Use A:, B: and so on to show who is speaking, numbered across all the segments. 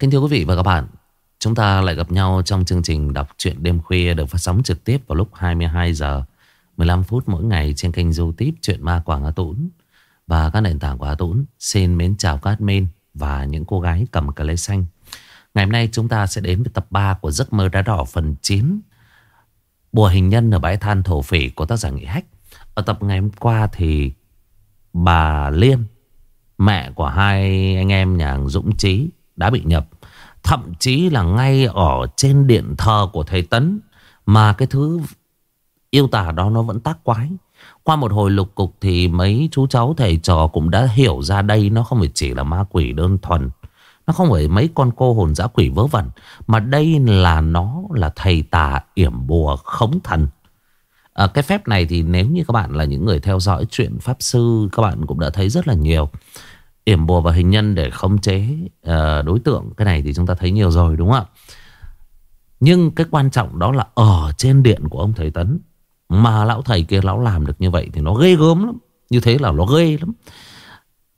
A: Kính thưa quý vị và các bạn, chúng ta lại gặp nhau trong chương trình đọc truyện đêm khuya được phát sóng trực tiếp vào lúc 22 giờ 15 phút mỗi ngày trên kênh youtube truyện Ma Quảng Hà Tũng và các nền tảng của Hà Tũng. Xin mến chào các admin và những cô gái cầm cờ lê xanh. Ngày hôm nay chúng ta sẽ đến với tập 3 của Giấc mơ đá đỏ phần 9 Bùa hình nhân ở bãi than thổ phỉ của tác giả Nghị Hách. Ở tập ngày hôm qua thì bà Liên, mẹ của hai anh em nhà Dũng Trí đã bị nhập. Thậm chí là ngay ở trên điện thờ của thầy Tấn mà cái thứ yêu tả đó nó vẫn tác quái. Qua một hồi lục cục thì mấy chú cháu thầy trò cũng đã hiểu ra đây nó không phải chỉ là ma quỷ đơn thuần. Nó không phải mấy con cô hồn dã quỷ vớ vẩn Mà đây là nó là thầy tà yểm bùa khống thần à, Cái phép này thì nếu như các bạn là những người theo dõi chuyện Pháp Sư Các bạn cũng đã thấy rất là nhiều Yểm bùa và hình nhân để khống chế uh, đối tượng. Cái này thì chúng ta thấy nhiều rồi đúng không ạ? Nhưng cái quan trọng đó là ở trên điện của ông thầy Tấn Mà lão thầy kia lão làm được như vậy thì nó ghê gớm lắm. Như thế là nó ghê lắm.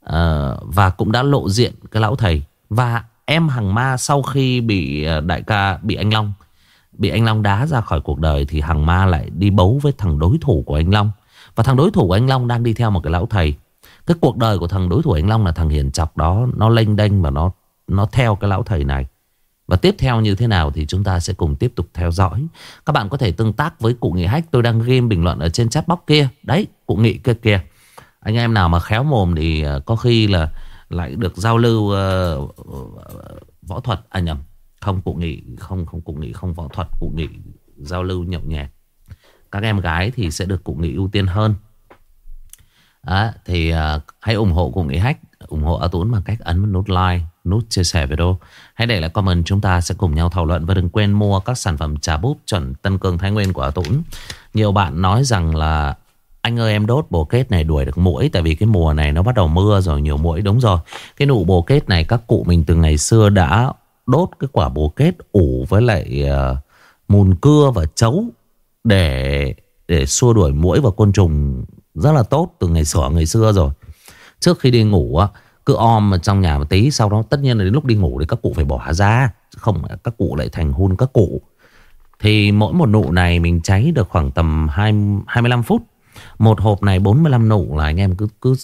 A: Uh, Và cũng đã lộ diện cái lão thầy. Và em Hằng Ma sau khi bị ờ, đại ca, bị anh Long Bị anh Long đá ra khỏi cuộc đời Thì Hằng Ma lại đi bấu với thằng đối thủ của anh Long. Và thằng đối thủ của anh Long đang đi theo một cái lão thầy. Cái cuộc đời của thằng đối thủ anh Long là thằng hiền chọc đó Nó lênh đênh và nó nó theo cái lão thầy này. Và tiếp theo như thế nào thì chúng ta sẽ cùng tiếp tục theo dõi. Các bạn có thể tương tác với cụ nghị hách. Tôi đang game bình luận ở trên chat box kia. Đấy cụ nghị kia kia Anh em nào mà khéo mồm thì ờ, có khi là lại được giao lưu uh, võ thuật. À nhầm không cụ nghị không không cụ nghị không võ thuật. Cụ nghị giao lưu nhậu nhẹt. Các em gái thì sẽ được cụ nghị ưu tiên hơn à, thì uh, hãy ủng hộ cùng nghị hách ủng hộ A Tuấn bằng cách ấn nút like nút chia sẻ video. Hãy để lại comment chúng ta sẽ cùng nhau thảo luận và đừng quên mua các sản phẩm trà búp chuẩn Tân Cương Thái Nguyên của A Tuấn nhiều bạn nói rằng là anh ơi em đốt bồ kết này đuổi được mũi Tại vì cái mùa này nó bắt đầu mưa rồi nhiều mũi Đúng rồi. Cái nụ bồ kết này các cụ mình từ ngày xưa đã đốt cái quả bồ kết ủ với lại uh, mùn cưa và chấu Để để xua đuổi mũi và côn trùng rất là tốt từ ngày xưa ngày xưa rồi Trước khi đi ngủ á cứ om ở trong nhà một tí Sau đó tất nhiên là đến lúc đi ngủ thì các cụ phải bỏ ra Không các cụ lại thành hun các cụ Thì mỗi một nụ này mình cháy được khoảng tầm 20, 25 phút một hộp này 45 nụ là anh em cứ cứ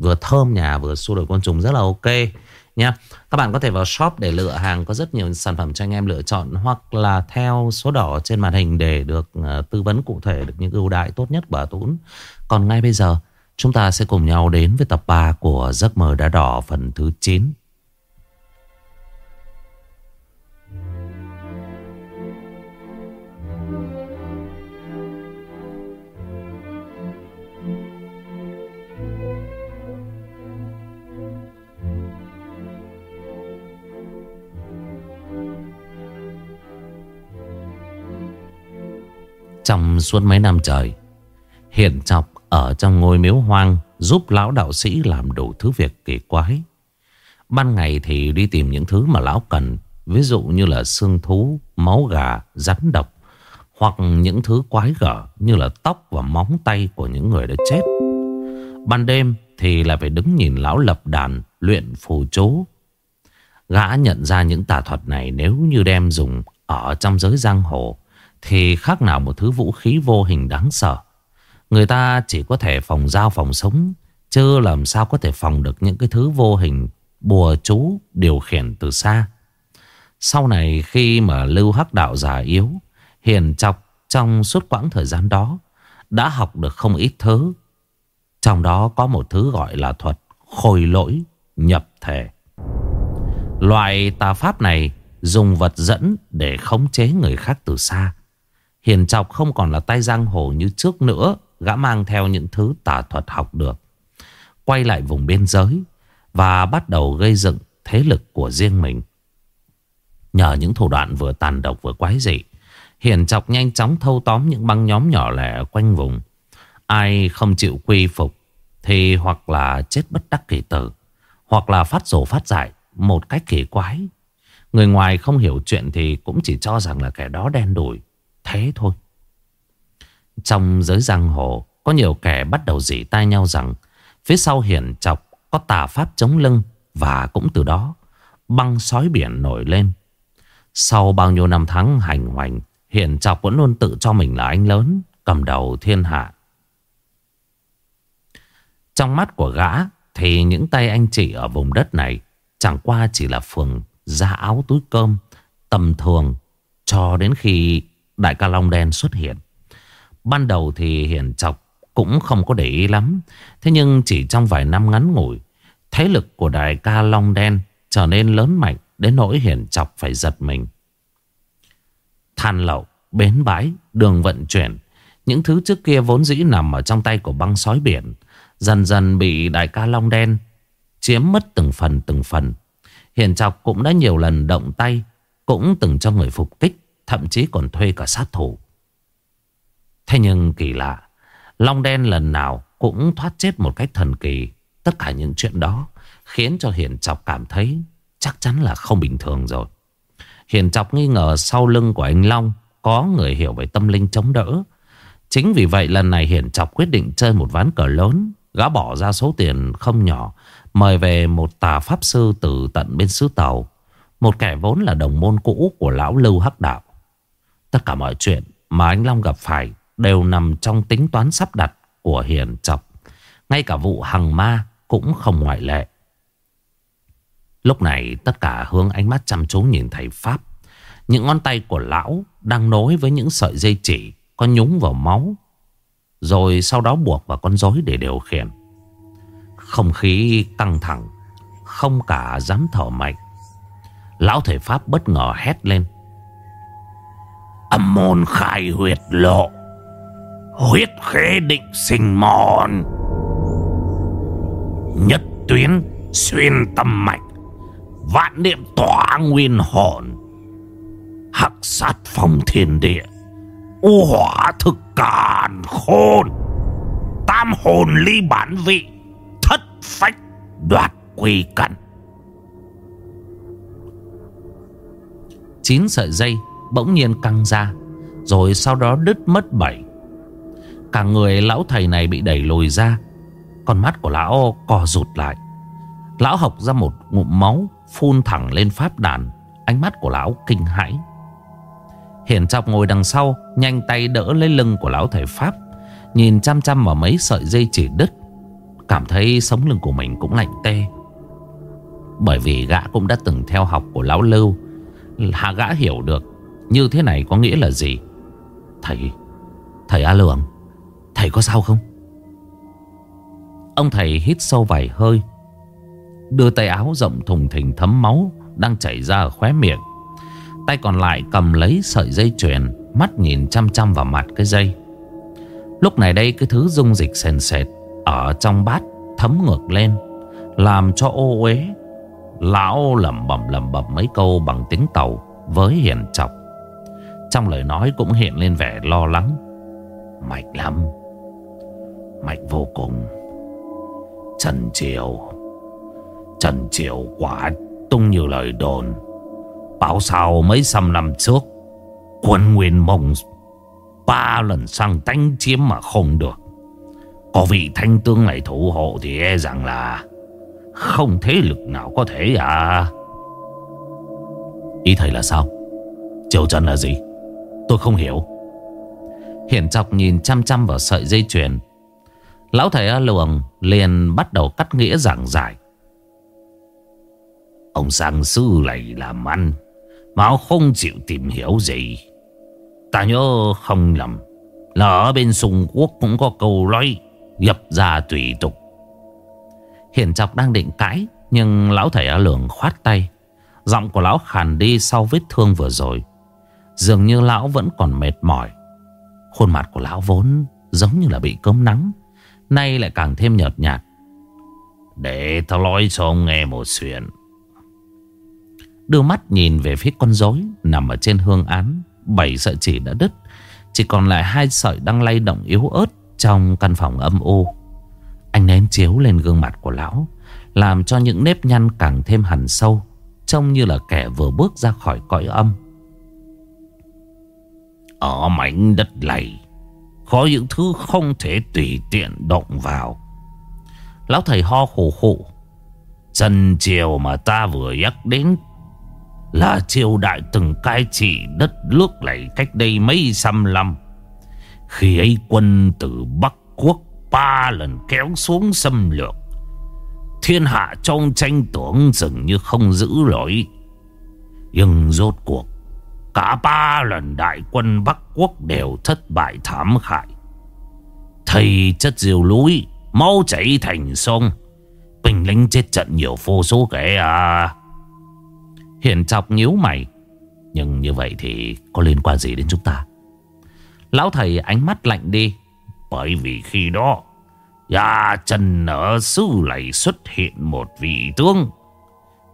A: vừa thơm nhà vừa xua đuổi côn trùng rất là ok nha. Các bạn có thể vào shop để lựa hàng có rất nhiều sản phẩm cho anh em lựa chọn hoặc là theo số đỏ trên màn hình để được uh, tư vấn cụ thể được những ưu đãi tốt nhất của Tún. Còn ngay bây giờ, chúng ta sẽ cùng nhau đến với tập 3 của Giấc mơ đá đỏ phần thứ 9. Trong suốt mấy năm trời, Hiển Trọc ở trong ngôi miếu hoang Giúp lão đạo sĩ làm đủ thứ việc kỳ quái. Ban ngày thì đi tìm những thứ mà lão cần Ví dụ như là xương thú, máu gà, rắn độc Hoặc những thứ quái gở như là tóc và móng tay của những người đã chết. Ban đêm thì là phải đứng nhìn lão lập đàn luyện phù chú. Gã nhận ra những tà thuật này nếu như đem dùng ở trong giới giang hồ thì khác nào một thứ vũ khí vô hình đáng sợ. Người ta chỉ có thể phòng giao phòng sống, chứ làm sao có thể phòng được những cái thứ vô hình bùa chú điều khiển từ xa. Sau này khi mà Lưu Hắc Đạo già yếu, hiền chọc trong suốt quãng thời gian đó, đã học được không ít thứ. Trong đó có một thứ gọi là thuật khôi lỗi nhập thể. Loại tà pháp này dùng vật dẫn để khống chế người khác từ xa. Hiền Chọc không còn là tay giang hồ như trước nữa. Gã mang theo những thứ tà thuật học được. Quay lại vùng biên giới. Và bắt đầu gây dựng thế lực của riêng mình. Nhờ những thủ đoạn vừa tàn độc vừa quái dị. Hiền Chọc nhanh chóng thâu tóm những băng nhóm nhỏ lẻ quanh vùng. Ai không chịu quy phục thì hoặc là chết bất đắc kỳ tử. Hoặc là phát rổ phát giải một cách kỳ quái. Người ngoài không hiểu chuyện thì cũng chỉ cho rằng là kẻ đó đen đủi thế thôi. Trong giới giang hồ, có nhiều kẻ bắt đầu dỉ tai nhau rằng phía sau hiển chọc có tà pháp chống lưng và cũng từ đó băng sói biển nổi lên. Sau bao nhiêu năm tháng hành hoành, Hiển Chọc vẫn luôn tự cho mình là anh lớn, cầm đầu thiên hạ. Trong mắt của gã thì những tay anh chị ở vùng đất này chẳng qua chỉ là phường da áo túi cơm tầm thường cho đến khi đại ca Long Đen xuất hiện. Ban đầu thì Hiển Chọc cũng không có để ý lắm. Thế nhưng chỉ trong vài năm ngắn ngủi, thế lực của đại ca Long Đen trở nên lớn mạnh đến nỗi Hiển Chọc phải giật mình. Than lậu, bến bãi, đường vận chuyển, những thứ trước kia vốn dĩ nằm ở trong tay của băng sói biển, dần dần bị đại ca Long Đen chiếm mất từng phần từng phần. Hiền Chọc cũng đã nhiều lần động tay, cũng từng cho người phục kích, thậm chí còn thuê cả sát thủ. Thế nhưng kỳ lạ, Long Đen lần nào cũng thoát chết một cách thần kỳ. Tất cả những chuyện đó khiến cho Hiền Chọc cảm thấy chắc chắn là không bình thường rồi. Hiền Chọc nghi ngờ sau lưng của anh Long có người hiểu về tâm linh chống đỡ. Chính vì vậy lần này Hiền Chọc quyết định chơi một ván cờ lớn. Gã bỏ ra số tiền không nhỏ Mời về một tà pháp sư từ tận bên xứ Tàu Một kẻ vốn là đồng môn cũ của lão Lưu Hắc Đạo Tất cả mọi chuyện mà anh Long gặp phải Đều nằm trong tính toán sắp đặt của Hiền Chọc. Ngay cả vụ hằng ma cũng không ngoại lệ. Lúc này, tất cả hướng ánh mắt chăm chú nhìn thầy Pháp. Những ngón tay của lão đang nối với những sợi dây chỉ Có nhúng vào máu, Rồi sau đó buộc vào con rối để điều khiển. Không khí căng thẳng, Không cả dám thở mạnh. Lão thầy Pháp bất ngờ hét lên. Âm môn khai huyệt lộ Huyết khế định sinh mòn. Nhất tuyến xuyên tâm mạch, Vạn niệm tỏa nguyên hồn, Hắc sát phong thiên địa, U hỏa thực càn khôn, Tam hồn ly bản vị, thất phách đoạt quy cẩn Chín sợi dây bỗng nhiên căng ra, Rồi sau đó đứt mất bảy. Cả người lão thầy này bị đẩy lùi ra. Con mắt của lão co rụt lại. Lão học ra một ngụm máu Phun thẳng lên pháp đàn. Ánh mắt của lão kinh hãi. Hiển trọng ngồi đằng sau, Nhanh tay đỡ lấy lưng của lão thầy Pháp. Nhìn chăm chăm vào mấy sợi dây chỉ đứt. Cảm thấy sống lưng của mình cũng lạnh tê. Bởi vì gã cũng đã từng theo học của Lão Lưu. Hà gã hiểu được Như thế này có nghĩa là gì. Thầy Thầy A lường. Thầy có sao không? Ông thầy hít sâu vài hơi, Đưa tay áo rộng thùng thình thấm máu Đang chảy ra ở khóe miệng. Tay còn lại cầm lấy sợi dây chuyền, Mắt nhìn chăm chăm vào mặt cái dây. Lúc này đây cái thứ dung dịch sền sệt ở trong bát thấm ngược lên, Làm cho ô uế, Lão lẩm bẩm lẩm bẩm mấy câu bằng tiếng tàu Với hiền chọc. Trong lời nói cũng hiện lên vẻ lo lắng. Mạch lắm. Mạch vô cùng. Trần Triều Trần Triều quả tung như lời đồn. Bảo sao mấy trăm năm trước, Quân Nguyên Mông Ba lần sang đánh chiếm mà không được. Có vị thanh tướng này thủ hộ thì e rằng là Không thế lực nào có thể à. Ý thầy là sao? Triều Trần là gì? Tôi không hiểu. Hiển chọc nhìn chăm chăm vào sợi dây chuyền Lão thầy A Luồng liền bắt đầu cắt nghĩa giảng giải. Ông sang sư này làm ăn, Mà không chịu tìm hiểu gì. Ta nhớ không lầm Là ở bên Trung Quốc cũng có câu nói, nhập ra tùy tục. Hiển chọc đang định cãi, Nhưng lão thầy A luồng khoát tay. Giọng của lão khàn đi sau vết thương vừa rồi. Dường như lão vẫn còn mệt mỏi. Khuôn mặt của lão vốn Giống như là bị cơm nắng. Nay lại càng thêm nhợt nhạt. Để tao nói cho ông nghe một chuyện. Đưa mắt nhìn về phía con rối Nằm ở trên hương án. Bảy sợi chỉ đã đứt. Chỉ còn lại hai sợi đang lay động yếu ớt trong căn phòng âm u. Anh ném chiếu lên gương mặt của lão, Làm cho những nếp nhăn càng thêm hẳn sâu, Trông như là kẻ vừa bước ra khỏi cõi âm. Ở mảnh đất này có những thứ không thể tùy tiện động vào. Lão thầy ho khổ khổ.
B: Trần triều mà ta vừa nhắc đến Là triều đại từng cai trị đất nước này cách đây mấy trăm năm. Khi ấy quân từ Bắc Quốc ba lần kéo xuống xâm lược. Thiên hạ trong tranh tưởng dường như không giữ lỗi. Nhưng rốt cuộc Cả ba lần đại quân Bắc Quốc đều thất bại thảm hại. Thầy chất diều lũi Máu chảy thành sông. Bình lính chết trận nhiều vô số kẻ à.
A: Hiền chọc nhíu mày. Nhưng như vậy thì có liên quan gì đến chúng ta? Lão thầy ánh mắt lạnh đi.
B: Bởi vì khi đó, Gia Trần ở xứ này xuất hiện một vị tướng.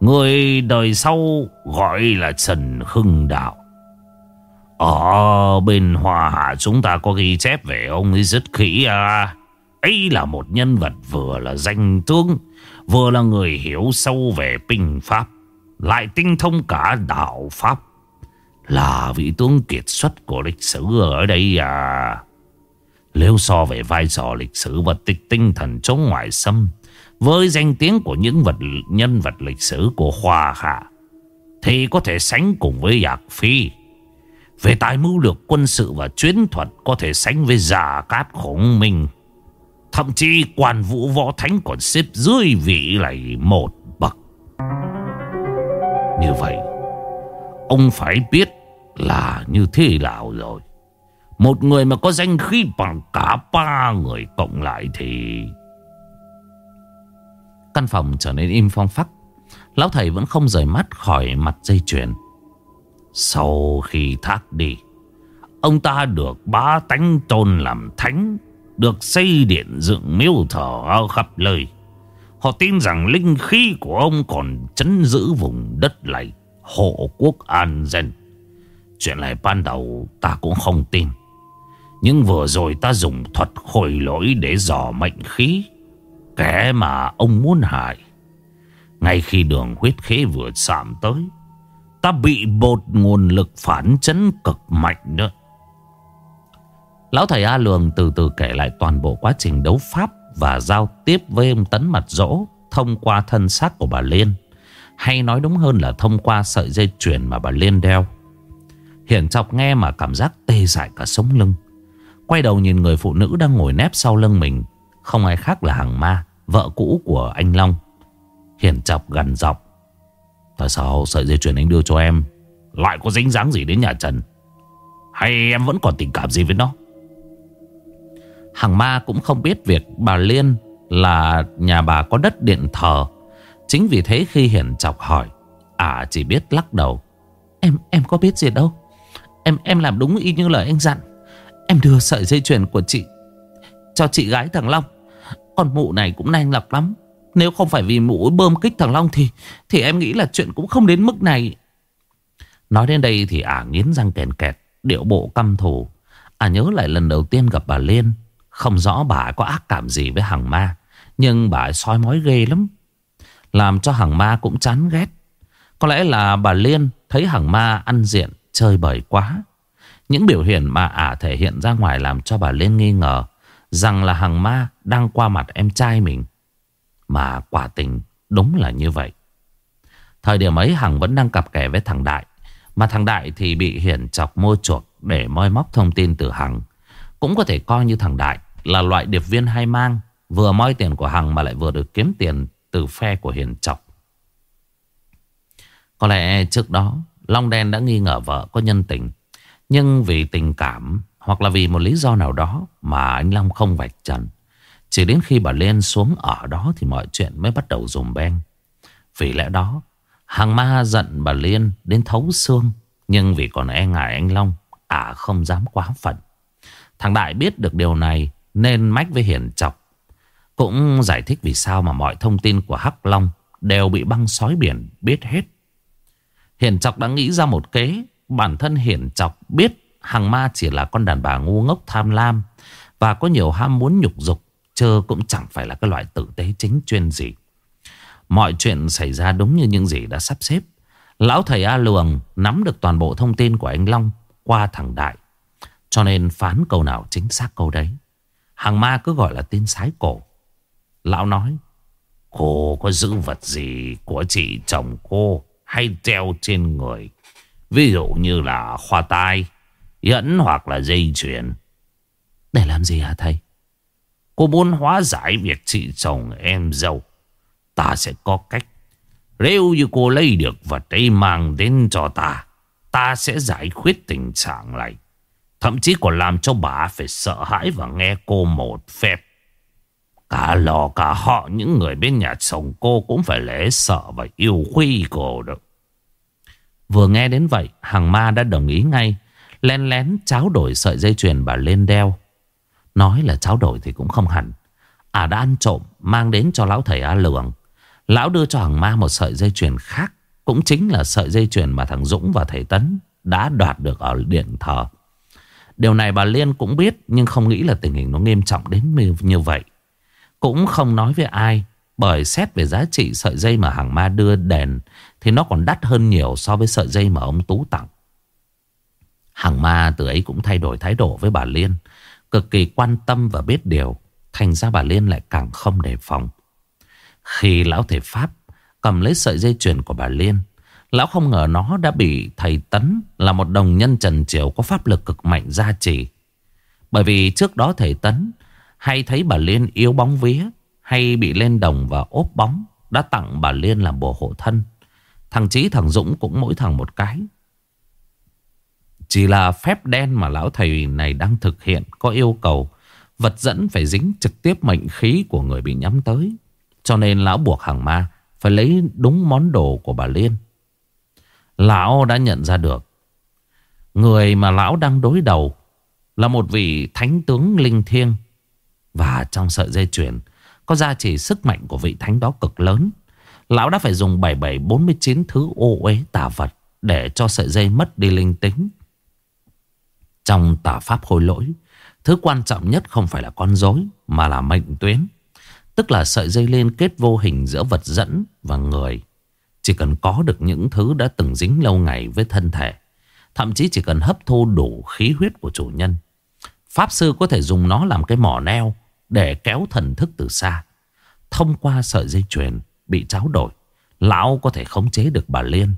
B: Người đời sau gọi là Trần Hưng Đạo. Ở bên Hòa Hạ chúng ta có ghi chép về ông ấy rất kỹ à. Ấy là một nhân vật vừa là danh tướng, Vừa là người hiểu sâu về binh pháp, Lại tinh thông cả đạo pháp. Là vị tướng kiệt xuất của lịch sử ở đây à. Nếu so về vai trò lịch sử và tích tinh thần chống ngoại xâm, Với danh tiếng của những vật, nhân vật lịch sử của Hoa Hạ, Thì có thể sánh cùng với Nhạc Phi. Về tài mưu lược quân sự và chuyến thuật Có thể sánh với Già Cát Khổng Minh Thậm chí quan vũ võ thánh còn xếp dưới vị này một bậc. Như vậy, ông phải biết là như thế nào rồi. Một người mà có danh khí bằng cả ba người cộng lại thì...
A: Căn phòng trở nên im phong phắc. Lão thầy vẫn không rời mắt khỏi mặt dây chuyền.
B: Sau khi thác đi, ông ta được bá tánh tôn làm thánh được xây điện dựng miếu thờ khắp nơi. Họ tin rằng linh khí của ông còn chấn giữ vùng đất này, hộ quốc an dân. Chuyện này ban đầu ta cũng không tin. Nhưng vừa rồi ta dùng thuật khôi lỗi để dò mệnh khí. Kẻ mà ông muốn hại. Ngay khi đường huyết khế vừa chạm tới, ta bị bột nguồn lực phản chấn cực mạnh nữa.
A: Lão thầy A Lường từ từ kể lại toàn bộ quá trình đấu pháp và giao tiếp với ông Tấn Mặt Dỗ thông qua thân xác của bà Liên. Hay nói đúng hơn là thông qua sợi dây chuyền mà bà Liên đeo. Hiển chọc nghe mà cảm giác tê dại cả sống lưng. Quay đầu nhìn người phụ nữ đang ngồi nép sau lưng mình. Không ai khác là Hằng Ma, vợ cũ của anh Long. Hiển chọc gần dọc. Tại sao sợi dây chuyền anh đưa cho em lại có dính dáng gì đến nhà Trần? Hay em vẫn còn tình cảm gì với nó? Hằng ma cũng không biết việc bà Liên là nhà bà có đất điện thờ. Chính vì thế khi Hiển chọc hỏi, à chỉ biết lắc đầu. Em em có biết gì đâu. Em em làm đúng y như lời anh dặn. Em đưa sợi dây chuyền của chị cho chị gái thằng Long. Còn mụ này cũng nanh lọc lắm. Nếu không phải vì mũi bơm kích thằng Long thì thì em nghĩ là chuyện cũng không đến mức này. Nói đến đây thì ả nghiến răng kèn kẹt, điệu bộ căm thù. À nhớ lại lần đầu tiên gặp bà Liên. Không rõ bà có ác cảm gì với hằng ma Nhưng bà soi mói ghê lắm. Làm cho hằng ma cũng chán ghét. Có lẽ là bà Liên thấy hằng ma ăn diện Chơi bời quá. Những biểu hiện mà ả thể hiện ra ngoài Làm cho bà Liên nghi ngờ Rằng là hằng ma đang qua mặt em trai mình. Mà quả tình đúng là như vậy. Thời điểm ấy Hằng vẫn đang cặp kè với thằng Đại. Mà thằng Đại thì bị Hiển chọc mua chuộc Để moi móc thông tin từ Hằng. Cũng có thể coi như thằng Đại là loại điệp viên hay mang. Vừa moi tiền của Hằng mà lại vừa được kiếm tiền Từ phe của Hiển Chọc. Có lẽ trước đó, Long Đen đã nghi ngờ vợ có nhân tình. Nhưng vì tình cảm Hoặc là vì một lý do nào đó Mà anh Long không vạch trần. Chỉ đến khi bà Liên xuống ở đó Thì mọi chuyện mới bắt đầu dùm beng. Vì lẽ đó, hàng ma giận bà Liên đến thấu xương, Nhưng vì còn e ngại anh Long À không dám quá phận. Thằng Đại biết được điều này nên mách với Hiển chọc Cũng giải thích vì sao mà mọi thông tin của Hắc Long Đều bị băng sói biển biết hết. Hiển chọc đã nghĩ ra một kế, Bản thân Hiển chọc biết hàng ma chỉ là con đàn bà ngu ngốc tham lam Và có nhiều ham muốn nhục dục. Chơ cũng chẳng phải là cái loại tử tế chính chuyên gì Mọi chuyện xảy ra đúng như những gì đã sắp xếp Lão thầy A Lường nắm được toàn bộ thông tin của anh Long qua thằng Đại. Cho nên phán câu nào chính xác câu đấy. Hàng ma cứ gọi là tin sái cổ. Lão nói.
B: Cô có giữ vật gì của chị chồng cô hay treo trên người. Ví dụ như là khoa tai, nhẫn hoặc là dây chuyền.
A: Để làm gì hả thầy?
B: Cô muốn hóa giải việc chị chồng em dâu. Ta sẽ có cách. Nếu như cô lấy được vật ấy mang đến cho ta, ta sẽ giải quyết tình trạng này. Thậm chí còn làm cho bà phải sợ hãi và nghe cô một phép. Cả lò cả họ những người bên nhà chồng cô cũng phải lễ sợ và yêu quý cô được.
A: Vừa nghe đến vậy, hàng ma đã đồng ý ngay. Lén lén cháo đổi sợi dây chuyền bà lên đeo. Nói là cháo đổi thì cũng không hẳn. À đã ăn trộm, mang đến cho lão thầy A Lường Lão đưa cho hàng ma một sợi dây chuyền khác. Cũng chính là sợi dây chuyền mà thằng Dũng và thầy Tấn đã đoạt được ở điện thờ. Điều này bà Liên cũng biết, nhưng không nghĩ là tình hình nó nghiêm trọng đến như vậy. Cũng không nói với ai, bởi xét về giá trị sợi dây mà hàng ma đưa đèn thì nó còn đắt hơn nhiều so với sợi dây mà ông Tú tặng. Hàng ma từ ấy cũng thay đổi thái độ với bà Liên. Cực kỳ quan tâm và biết điều. Thành ra bà Liên lại càng không đề phòng. Khi lão thể Pháp cầm lấy sợi dây chuyền của bà Liên. Lão không ngờ nó đã bị thầy Tấn là một đồng nhân trần triều có pháp lực cực mạnh gia trì. Bởi vì trước đó thầy Tấn hay thấy bà Liên yếu bóng vía hay bị lên đồng và ốp bóng, đã tặng bà Liên làm bổ hộ thân. Thằng Chí, thằng Dũng cũng mỗi thằng một cái. Chỉ là phép đen mà lão thầy này đang thực hiện có yêu cầu vật dẫn phải dính trực tiếp mệnh khí của người bị nhắm tới. Cho nên lão buộc hàng ma phải lấy đúng món đồ của bà Liên. Lão đã nhận ra được, người mà lão đang đối đầu là một vị thánh tướng linh thiêng. Và trong sợi dây chuyền có giá trị sức mạnh của vị thánh đó cực lớn. Lão đã phải dùng 7749 thứ ô uế tà vật để cho sợi dây mất đi linh tính. Trong tà pháp khôi lỗi, thứ quan trọng nhất không phải là con rối mà là mệnh tuyến. Tức là sợi dây liên kết vô hình giữa vật dẫn và người. Chỉ cần có được những thứ đã từng dính lâu ngày với thân thể. Thậm chí chỉ cần hấp thu đủ khí huyết của chủ nhân. Pháp sư có thể dùng nó làm cái mỏ neo để kéo thần thức từ xa. Thông qua sợi dây chuyền bị tráo đổi, lão có thể khống chế được bà Liên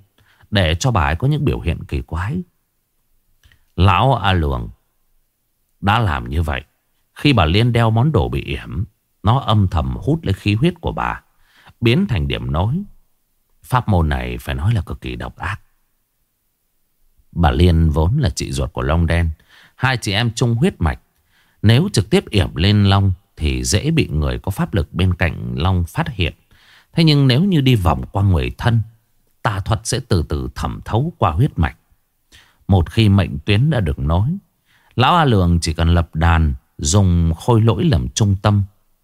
A: để cho bà ấy có những biểu hiện kỳ quái. Lão A Lường đã làm như vậy. Khi bà Liên đeo món đồ bị yểm, nó âm thầm hút lấy khí huyết của bà, biến thành điểm nối. Pháp môn này phải nói là cực kỳ độc ác. Bà Liên vốn là chị ruột của Long Đen. Hai chị em chung huyết mạch. Nếu trực tiếp yểm lên Long thì dễ bị người có pháp lực bên cạnh Long phát hiện. Thế nhưng nếu như đi vòng qua người thân, tà thuật sẽ từ từ thẩm thấu qua huyết mạch. Một khi mệnh tuyến đã được nối, Lão A Lường chỉ cần lập đàn, dùng khôi lỗi làm trung tâm,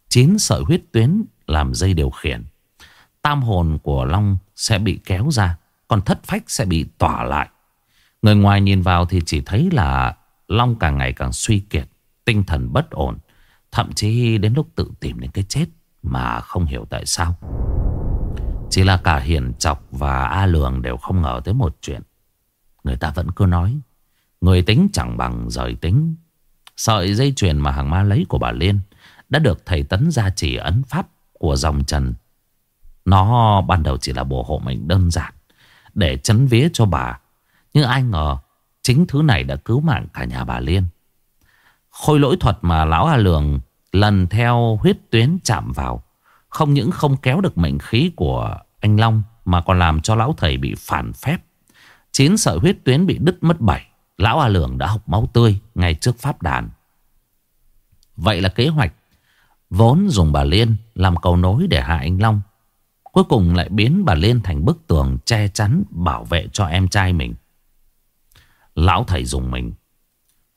A: chín sợi huyết tuyến làm dây điều khiển. Tam hồn của Long sẽ bị kéo ra, còn thất phách sẽ bị tỏa lại. Người ngoài nhìn vào thì chỉ thấy là Long càng ngày càng suy kiệt, tinh thần bất ổn. Thậm chí đến lúc tự tìm đến cái chết mà không hiểu tại sao. Chỉ là cả Hiền Chọc và A Lường đều không ngờ tới một chuyện. Người ta vẫn cứ nói, Người tính chẳng bằng rời tính. Sợi dây chuyền mà hàng ma lấy của bà Liên Đã được thầy Tấn gia trì ấn pháp của dòng Trần. Nó ban đầu chỉ là bộ hộ mệnh đơn giản Để chấn vía cho bà, Nhưng ai ngờ Chính thứ này đã cứu mạng cả nhà bà Liên. Khôi lỗi thuật mà lão A Lường Lần theo huyết tuyến chạm vào, Không những không kéo được mệnh khí của anh Long Mà còn làm cho lão thầy bị phản phép. Chín sợi huyết tuyến bị đứt mất bảy Lão A Lường đã học máu tươi Ngay trước pháp đàn Vậy là kế hoạch Vốn dùng bà Liên làm cầu nối để hạ anh Long Cuối cùng lại biến bà Liên thành bức tường che chắn bảo vệ cho em trai mình. Lão thầy dùng mình.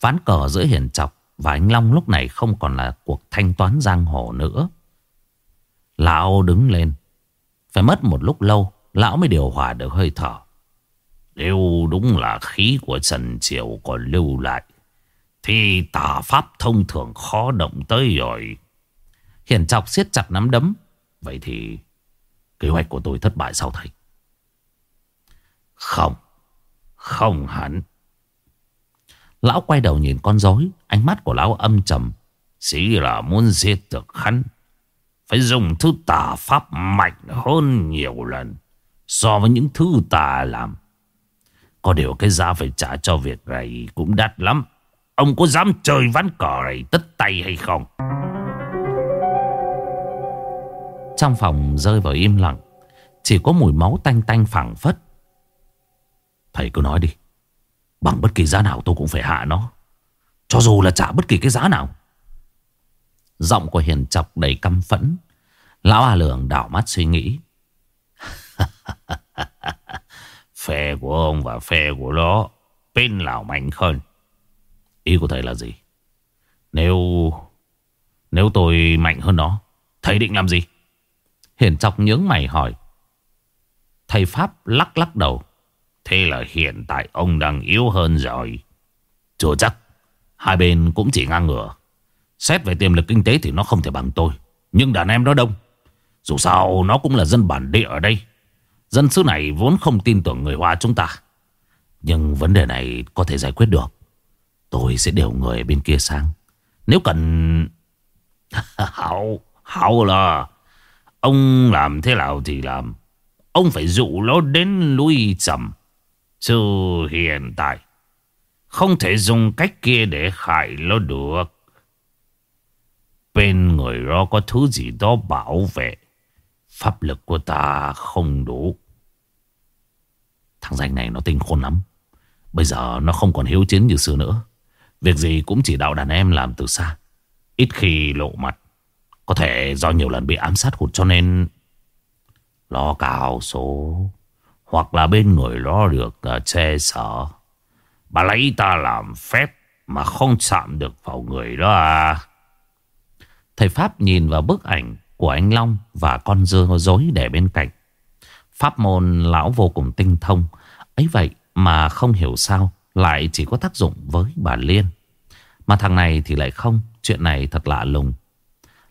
A: Ván cờ giữa hiền chọc và anh Long lúc này không còn là cuộc thanh toán giang hồ nữa. Lão đứng lên. Phải mất một lúc lâu, lão mới điều hòa được hơi thở. Nếu đúng là khí của Trần Triều còn lưu lại. Thì tà pháp thông thường khó động tới rồi. Hiển chọc siết chặt nắm đấm. Vậy thì kế hoạch của tôi thất bại sao thầy? Không Không hẳn. Lão quay đầu nhìn con rối. Ánh mắt của lão âm trầm. Chỉ là muốn giết được hắn.
B: Phải dùng thứ tà pháp mạnh hơn nhiều lần So với những thứ tà làm. Có điều cái giá phải trả cho việc này cũng đắt lắm. Ông có dám chơi ván cờ này tất tay hay không?
A: Trong phòng rơi vào im lặng, Chỉ có mùi máu tanh tanh phẳng phất.
B: Thầy cứ nói đi, Bằng bất kỳ giá nào tôi cũng phải hạ nó. Cho dù là trả bất kỳ cái giá nào.
A: Giọng của Hiền chọc đầy căm phẫn. Lão A lường đảo mắt suy nghĩ.
B: Phe của ông và phe của nó, Bên nào mạnh hơn? Ý của thầy là gì? Nếu Nếu tôi mạnh hơn nó, Thầy định làm gì?
A: Hiển chọc nhướng mày hỏi. Thầy Pháp lắc lắc đầu.
B: Thế là hiện tại ông đang yếu hơn rồi. Chưa chắc. Hai bên cũng chỉ ngang ngửa. Xét về tiềm lực kinh tế thì nó không thể bằng tôi. Nhưng đàn em nó đông. Dù sao, nó cũng là dân bản địa ở đây. Dân xứ này vốn không tin tưởng người Hoa chúng ta. Nhưng vấn đề này có thể giải quyết được. Tôi sẽ điều người bên kia sang. Nếu cần Hảo Hảo là Ông làm thế nào thì làm. Ông phải dụ nó đến lui chậm Chứ hiện tại Không thể dùng cách kia để hại nó được. Bên người nó có thứ gì đó bảo vệ. Pháp lực của ta không đủ. Thằng danh này nó tinh khôn lắm. Bây giờ nó không còn hiếu chiến như xưa nữa. Việc gì cũng chỉ đạo đàn em làm từ xa. Ít khi lộ mặt. Có thể do nhiều lần bị ám sát hụt cho nên Lo cao số. Hoặc là bên người lo được uh, che sợ. Bà lấy ta làm phép Mà không chạm được vào người đó à.
A: Thầy Pháp nhìn vào bức ảnh của anh Long và con dơ dối để bên cạnh. Pháp môn lão vô cùng tinh thông. ấy vậy mà không hiểu sao lại chỉ có tác dụng với bà Liên. Mà thằng này thì lại không. Chuyện này thật lạ lùng.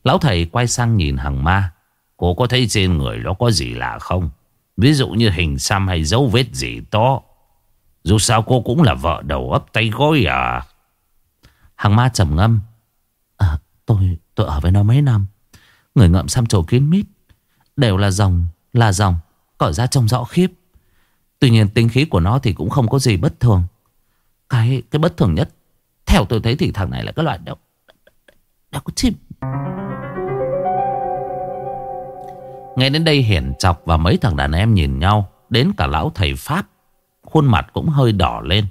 A: Lão thầy quay sang nhìn hàng ma.
B: Cô có thấy trên người nó có gì lạ không? Ví dụ như hình xăm hay dấu vết gì to. Dù sao cô cũng là vợ đầu ấp tay gối à.
A: Hàng ma trầm ngâm. À, tôi, tôi ở với nó mấy năm. Người ngậm xăm trổ kín mít. Đều là dòng Là dòng Cỏ ra trông rõ khiếp. Tuy nhiên tính khí của nó thì cũng không có gì bất thường. Cái cái bất thường nhất, Theo tôi thấy thì thằng này là cái loại đau Đau có chim. Nghe đến đây hiển chọc và mấy thằng đàn em nhìn nhau, Đến cả lão thầy Pháp, Khuôn mặt cũng hơi đỏ lên.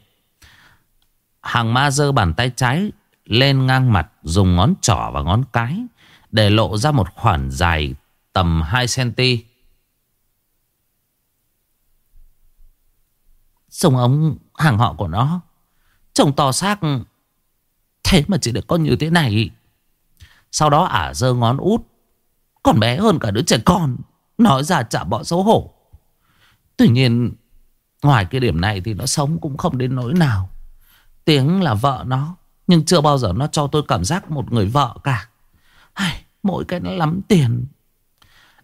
A: Hàng ma giơ bàn tay trái Lên ngang mặt, Dùng ngón trỏ và ngón cái để lộ ra một khoảng dài tầm 2cm. Sông ống hàng họ của nó Trông to xác Thế mà chỉ được có như thế này. Sau đó ả giơ ngón út Còn bé hơn cả đứa trẻ con Nói ra chả bỏ xấu hổ. Tuy nhiên Ngoài cái điểm này thì nó sống cũng không đến nỗi nào. Tiếng là vợ nó Nhưng chưa bao giờ nó cho tôi cảm giác một người vợ cả. Ai, mỗi cái nó lắm tiền.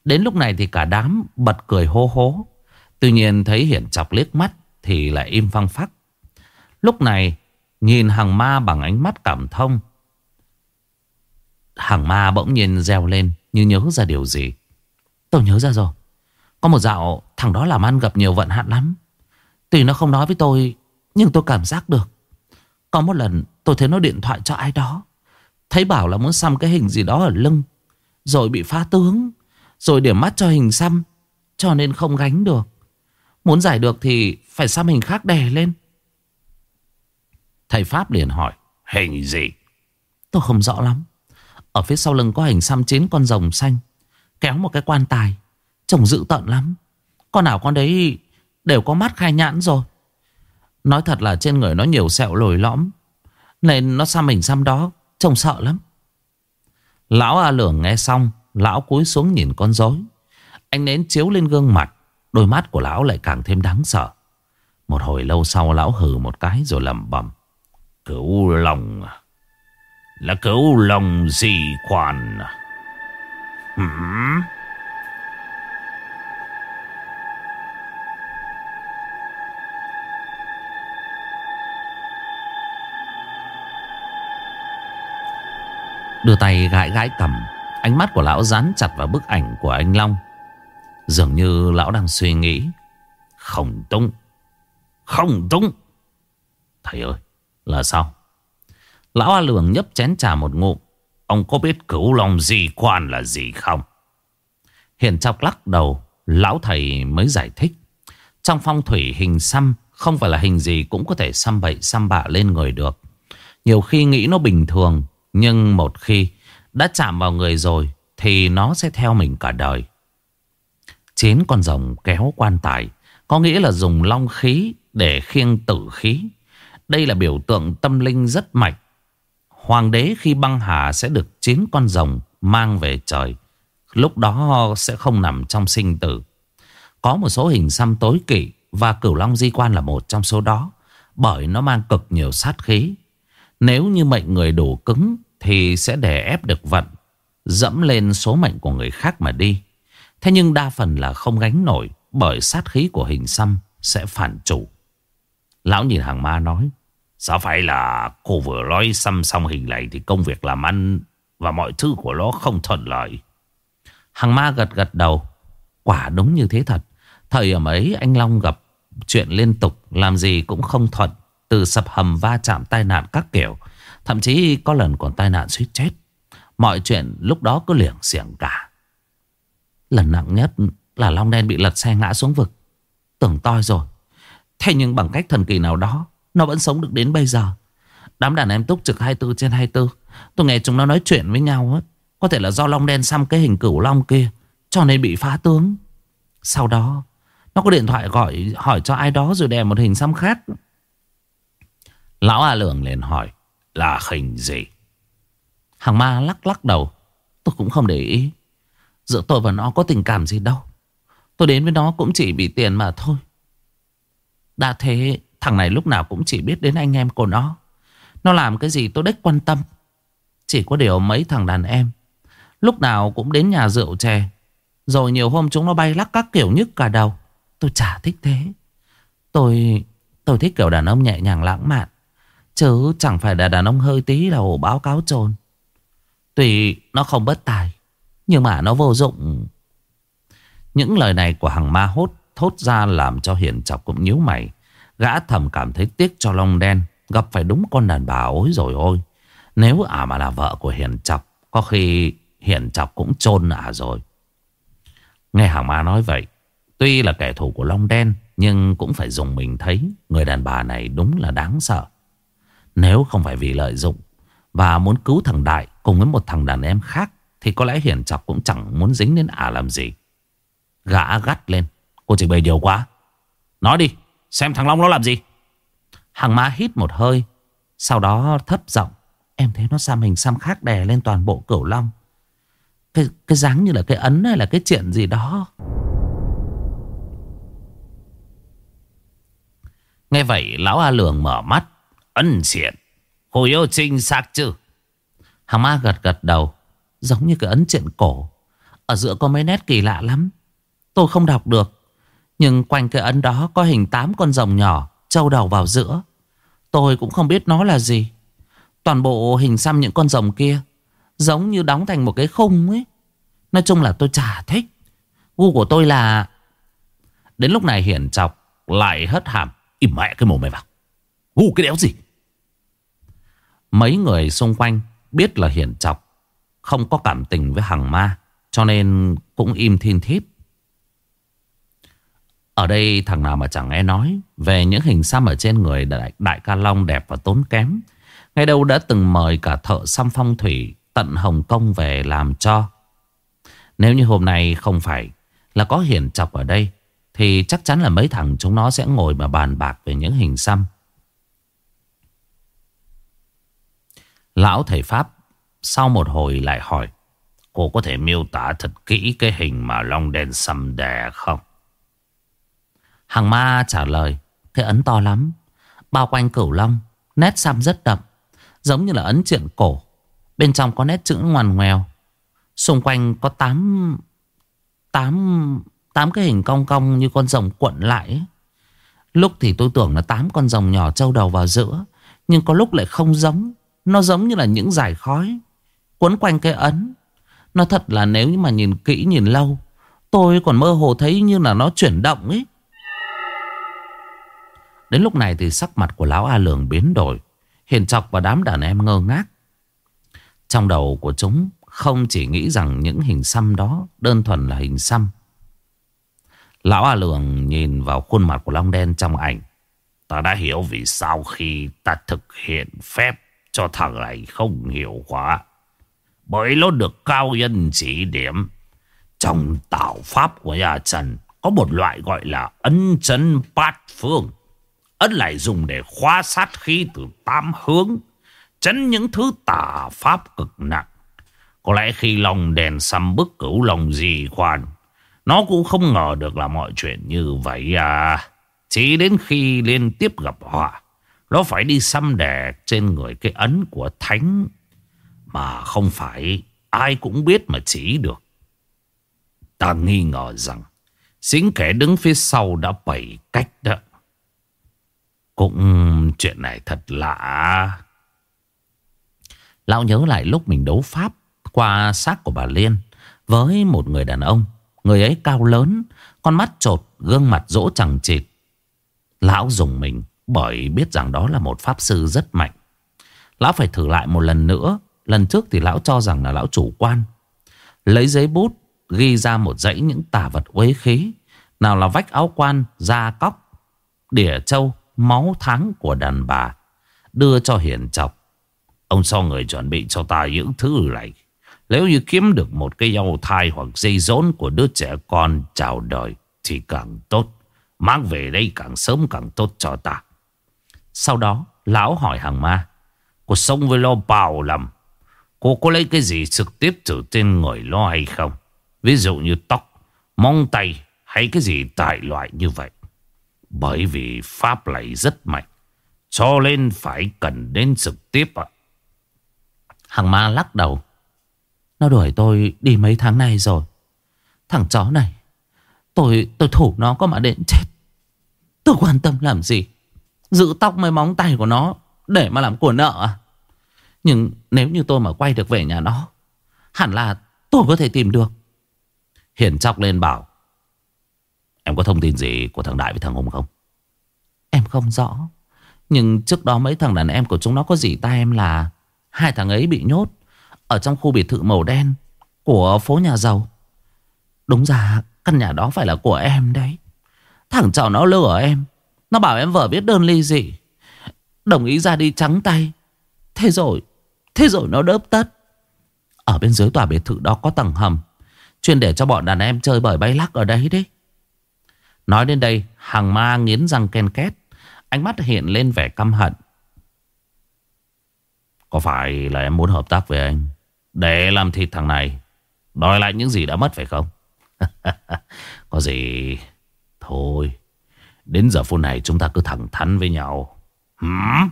A: Đến lúc này thì cả đám bật cười hô hố. Tuy nhiên thấy Hiển chọc liếc mắt thì lại im phăng phắc. Lúc này nhìn hàng ma bằng ánh mắt cảm thông. Hàng ma bỗng nhiên reo lên, như nhớ ra điều gì. Tôi nhớ ra rồi. Có một dạo thằng đó làm ăn gặp nhiều vận hạn lắm. Tuy nó không nói với tôi, nhưng tôi cảm giác được. Có một lần tôi thấy nó điện thoại cho ai đó. Thấy bảo là muốn xăm cái hình gì đó ở lưng rồi bị phá tướng, Rồi điểm mắt cho hình xăm, Cho nên không gánh được. Muốn giải được thì phải xăm hình khác đè lên. Thầy Pháp liền hỏi,
B: Hình gì?
A: Tôi không rõ lắm. Ở phía sau lưng có hình xăm chín con rồng xanh, Kéo một cái quan tài, Trông dữ tận lắm. Con nào con đấy đều có mắt khai nhãn rồi. Nói thật là trên người nó nhiều sẹo lồi lõm, Nên nó xăm hình xăm đó Trông sợ lắm. Lão A Lường nghe xong, Lão cúi xuống nhìn con rối. Anh nến chiếu lên gương mặt, Đôi mắt của lão lại càng thêm đáng sợ. Một hồi lâu sau lão hừ một cái rồi lầm bầm
B: Cửu lòng à? Là cửu lòng gì khoan à? Hừm
A: Đưa tay gãi gãi cầm Ánh mắt của lão dán chặt vào bức ảnh của anh Long. Dường như lão đang suy nghĩ. Không tung Không tung Thầy ơi, là sao? Lão A Lường nhấp chén trà một ngụm. Ông có biết cửu long di quan là gì không? Hiền chọc lắc đầu. Lão thầy mới giải thích. Trong phong thủy hình xăm, Không phải là hình gì cũng có thể xăm bậy xăm bạ lên người được. Nhiều khi nghĩ nó bình thường nhưng một khi đã chạm vào người rồi, Thì nó sẽ theo mình cả đời. Chín con rồng kéo quan tài, Có nghĩa là dùng long khí Để khiêng tử khí. Đây là biểu tượng tâm linh rất mạnh. Hoàng đế khi băng hà sẽ được chín con rồng mang về trời. Lúc đó sẽ không nằm trong sinh tử. Có một số hình xăm tối kỵ Và cửu long di quan là một trong số đó, Bởi nó mang cực nhiều sát khí. Nếu như mệnh người đủ cứng Thì sẽ đè ép được vận, Dẫm lên số mệnh của người khác mà đi. Thế nhưng đa phần là không gánh nổi, Bởi sát khí của hình xăm Sẽ phản chủ. Lão nhìn hàng ma nói, Sao phải là cô vừa nói xăm xong hình này Thì công việc làm ăn Và mọi thứ của nó không thuận lợi? Hàng ma gật gật đầu, Quả đúng như thế thật. Thời ở ấy anh Long gặp chuyện liên tục, Làm gì cũng không thuận. Từ sập hầm va chạm tai nạn các kiểu. Thậm chí có lần còn tai nạn suýt chết. Mọi chuyện lúc đó cứ liệng xiềng cả. Lần nặng nhất là Long Đen bị lật xe ngã xuống vực. Tưởng toi rồi. Thế nhưng bằng cách thần kỳ nào đó, Nó vẫn sống được đến bây giờ. Đám đàn em túc trực 24 trên 24 Tôi nghe chúng nó nói chuyện với nhau hết có thể là do Long đen xăm cái hình cửu Long kia, Cho nên bị phá tướng. Sau đó, Nó có điện thoại gọi, hỏi cho ai đó rồi đè một hình xăm khác. Lão A Lường liền hỏi, Là hình gì? Hàng ma lắc lắc đầu, Tôi cũng không để ý. Giữa tôi và nó có tình cảm gì đâu. Tôi đến với nó cũng chỉ vì tiền mà thôi. Đã thế, Thằng này lúc nào cũng chỉ biết đến anh em của nó. Nó làm cái gì tôi đếch quan tâm. Chỉ có điều mấy thằng đàn em Lúc nào cũng đến nhà rượu chè. Rồi nhiều hôm chúng nó bay lắc các kiểu nhức cả đầu. Tôi chả thích thế. Tôi tôi thích kiểu đàn ông nhẹ nhàng lãng mạn. Chứ chẳng phải là đàn ông hơi tí là báo cáo trồn Tuy nó không bất tài, Nhưng mà nó vô dụng. Những lời này của hàng ma hốt, Thốt ra làm cho Hiền chọc cũng nhíu mày. Gã thầm cảm thấy tiếc cho lông đen, Gặp phải đúng con đàn bà ối rồi ôi. Nếu ả mà là vợ của Hiền chọc, Có khi Hiển chọc cũng chôn ả rồi. Nghe hàng ma nói vậy, Tuy là kẻ thù của Long Đen, Nhưng cũng phải dùng mình thấy Người đàn bà này đúng là đáng sợ. Nếu không phải vì lợi dụng Và muốn cứu thằng Đại Cùng với một thằng đàn em khác Thì có lẽ Hiển chọc cũng chẳng muốn dính đến ả làm gì. Gã gắt lên. Cô chỉ bày điều quá. Nói đi xem thằng Long nó làm gì. Hàng ma hít một hơi Sau đó thấp giọng. Em thấy nó xăm hình xăm khác đè lên toàn bộ cửu long. Cái, cái dáng như là cái ấn hay là cái chuyện gì đó. Nghe vậy lão A Lường mở mắt. Ấn triện Hồi yêu trinh xác chứ? Hàng ma gật gật đầu, Giống như cái ấn triện cổ. Ở giữa có mấy nét kỳ lạ lắm. Tôi không đọc được, Nhưng quanh cái ấn đó có hình tám con rồng nhỏ Trâu đầu vào giữa. Tôi cũng không biết nó là gì. Toàn bộ hình xăm những con rồng kia Giống như đóng thành một cái khung ấy. Nói chung là tôi chả thích. Gu của tôi là Đến lúc này hiển chọc Lại hất hàm, Im mẹ cái mồm mày vào. Gu cái đéo gì? Mấy người xung quanh Biết là hiển chọc Không có cảm tình với hằng ma Cho nên cũng im thiên thiếp Ở đây thằng nào mà chẳng nghe nói Về những hình xăm ở trên người Đại, đại ca Long đẹp và tốn kém. Ngay đâu đã từng mời cả thợ xăm phong thủy Tận Hồng Kông về làm cho. Nếu như hôm nay không phải Là có hiển chọc ở đây Thì chắc chắn là mấy thằng chúng nó sẽ ngồi mà bàn bạc về những hình xăm. Lão thầy Pháp Sau một hồi lại hỏi, Cô có thể miêu tả thật kỹ Cái hình mà long đen xăm đè không? Hằng ma trả lời, Cái ấn to lắm, Bao quanh cửu long, Nét xăm rất đậm, Giống như là ấn truyện cổ, Bên trong có nét chữ ngoằn ngoèo. Xung quanh có 8 8 8 cái hình cong cong như con rồng cuộn lại Lúc thì tôi tưởng là 8 con rồng nhỏ trâu đầu vào giữa, Nhưng có lúc lại không giống. Nó giống như là những dải khói Quấn quanh cái ấn Nó thật là nếu như mà nhìn kỹ, nhìn lâu, Tôi còn mơ hồ thấy như là nó chuyển động ấy Đến lúc này thì sắc mặt của lão A Lường biến đổi, Hiền chọc và đám đàn em ngơ ngác Trong đầu của chúng không chỉ nghĩ rằng những hình xăm đó đơn thuần là hình xăm. Lão A Lường nhìn vào khuôn mặt của Long Đen trong ảnh.
B: Ta đã hiểu vì sao khi ta thực hiện phép cho thằng này không hiệu quả. Bởi nó được cao nhân chỉ điểm. Trong tạo pháp của nhà Trần, có một loại gọi là ấn chấn bát phương. Ấn lại dùng để khóa sát khí từ tám hướng. Chấn những thứ tà pháp cực nặng. Có lẽ khi lòng đèn xăm bức cửu lòng gì khoan, Nó cũng không ngờ được là mọi chuyện như vậy à Chỉ đến khi liên tiếp gặp họa nó phải đi xăm đè trên người cái ấn của thánh Mà không phải ai cũng biết mà chỉ được Ta nghi ngờ rằng Xính kẻ đứng phía sau đã bày cách đó Cũng chuyện này thật lạ
A: Lão nhớ lại lúc mình đấu pháp qua xác của bà Liên với một người đàn ông. Người ấy cao lớn, con mắt trột, gương mặt rỗ chẳng chịt. Lão dùng mình bởi biết rằng đó là một pháp sư rất mạnh. Lão phải thử lại một lần nữa. Lần trước thì lão cho rằng là lão chủ quan. Lấy giấy bút, ghi ra một dãy những tà vật uế khí. Nào là vách áo quan, da cóc, đỉa trâu, máu thắng của đàn bà. Đưa cho hiền chọc. Ông cho người chuẩn bị cho ta những thứ này. Nếu như kiếm được một cái dâu thai hoặc dây rốn của đứa trẻ con chào đời thì càng tốt. Mang về đây càng sớm càng tốt cho ta. Sau đó, lão hỏi hàng ma. Cô sống với lo bào lầm. Cô có lấy cái gì trực tiếp từ tên người lo hay không? Ví dụ như tóc, móng tay hay cái gì tại loại như vậy. Bởi vì pháp này rất mạnh. Cho nên phải cần đến trực tiếp ạ. Hàng ma lắc đầu. Nó đuổi tôi đi mấy tháng nay rồi Thằng chó này Tôi tôi thủ nó có mà đến chết Tôi quan tâm làm gì Giữ tóc mấy móng tay của nó Để mà làm của nợ à? Nhưng nếu như tôi mà quay được về nhà nó, Hẳn là tôi có thể tìm được. Hiền chọc lên bảo, Em có thông tin gì của thằng Đại với thằng Hùng không? Em không rõ, Nhưng trước đó mấy thằng đàn em của chúng nó có gì ta em là Hai thằng ấy bị nhốt ở trong khu biệt thự màu đen Của phố nhà giàu. Đúng ra căn nhà đó phải là của em đấy. Thằng chào nó lừa em nó bảo em vợ biết đơn ly dị Đồng ý ra đi trắng tay. Thế rồi Thế rồi nó đớp tất. Ở bên dưới tòa biệt thự đó có tầng hầm. Chuyên để cho bọn đàn em chơi bởi bay lắc ở đấy đấy. Nói đến đây, Hàng ma nghiến răng ken két. Ánh mắt hiện lên vẻ căm hận. Có phải là em muốn hợp tác với anh? Để làm thịt thằng này. Đòi lại những gì đã mất phải không? Có gì? Thôi. Đến giờ phút này chúng ta cứ thẳng thắn với nhau. Hửm?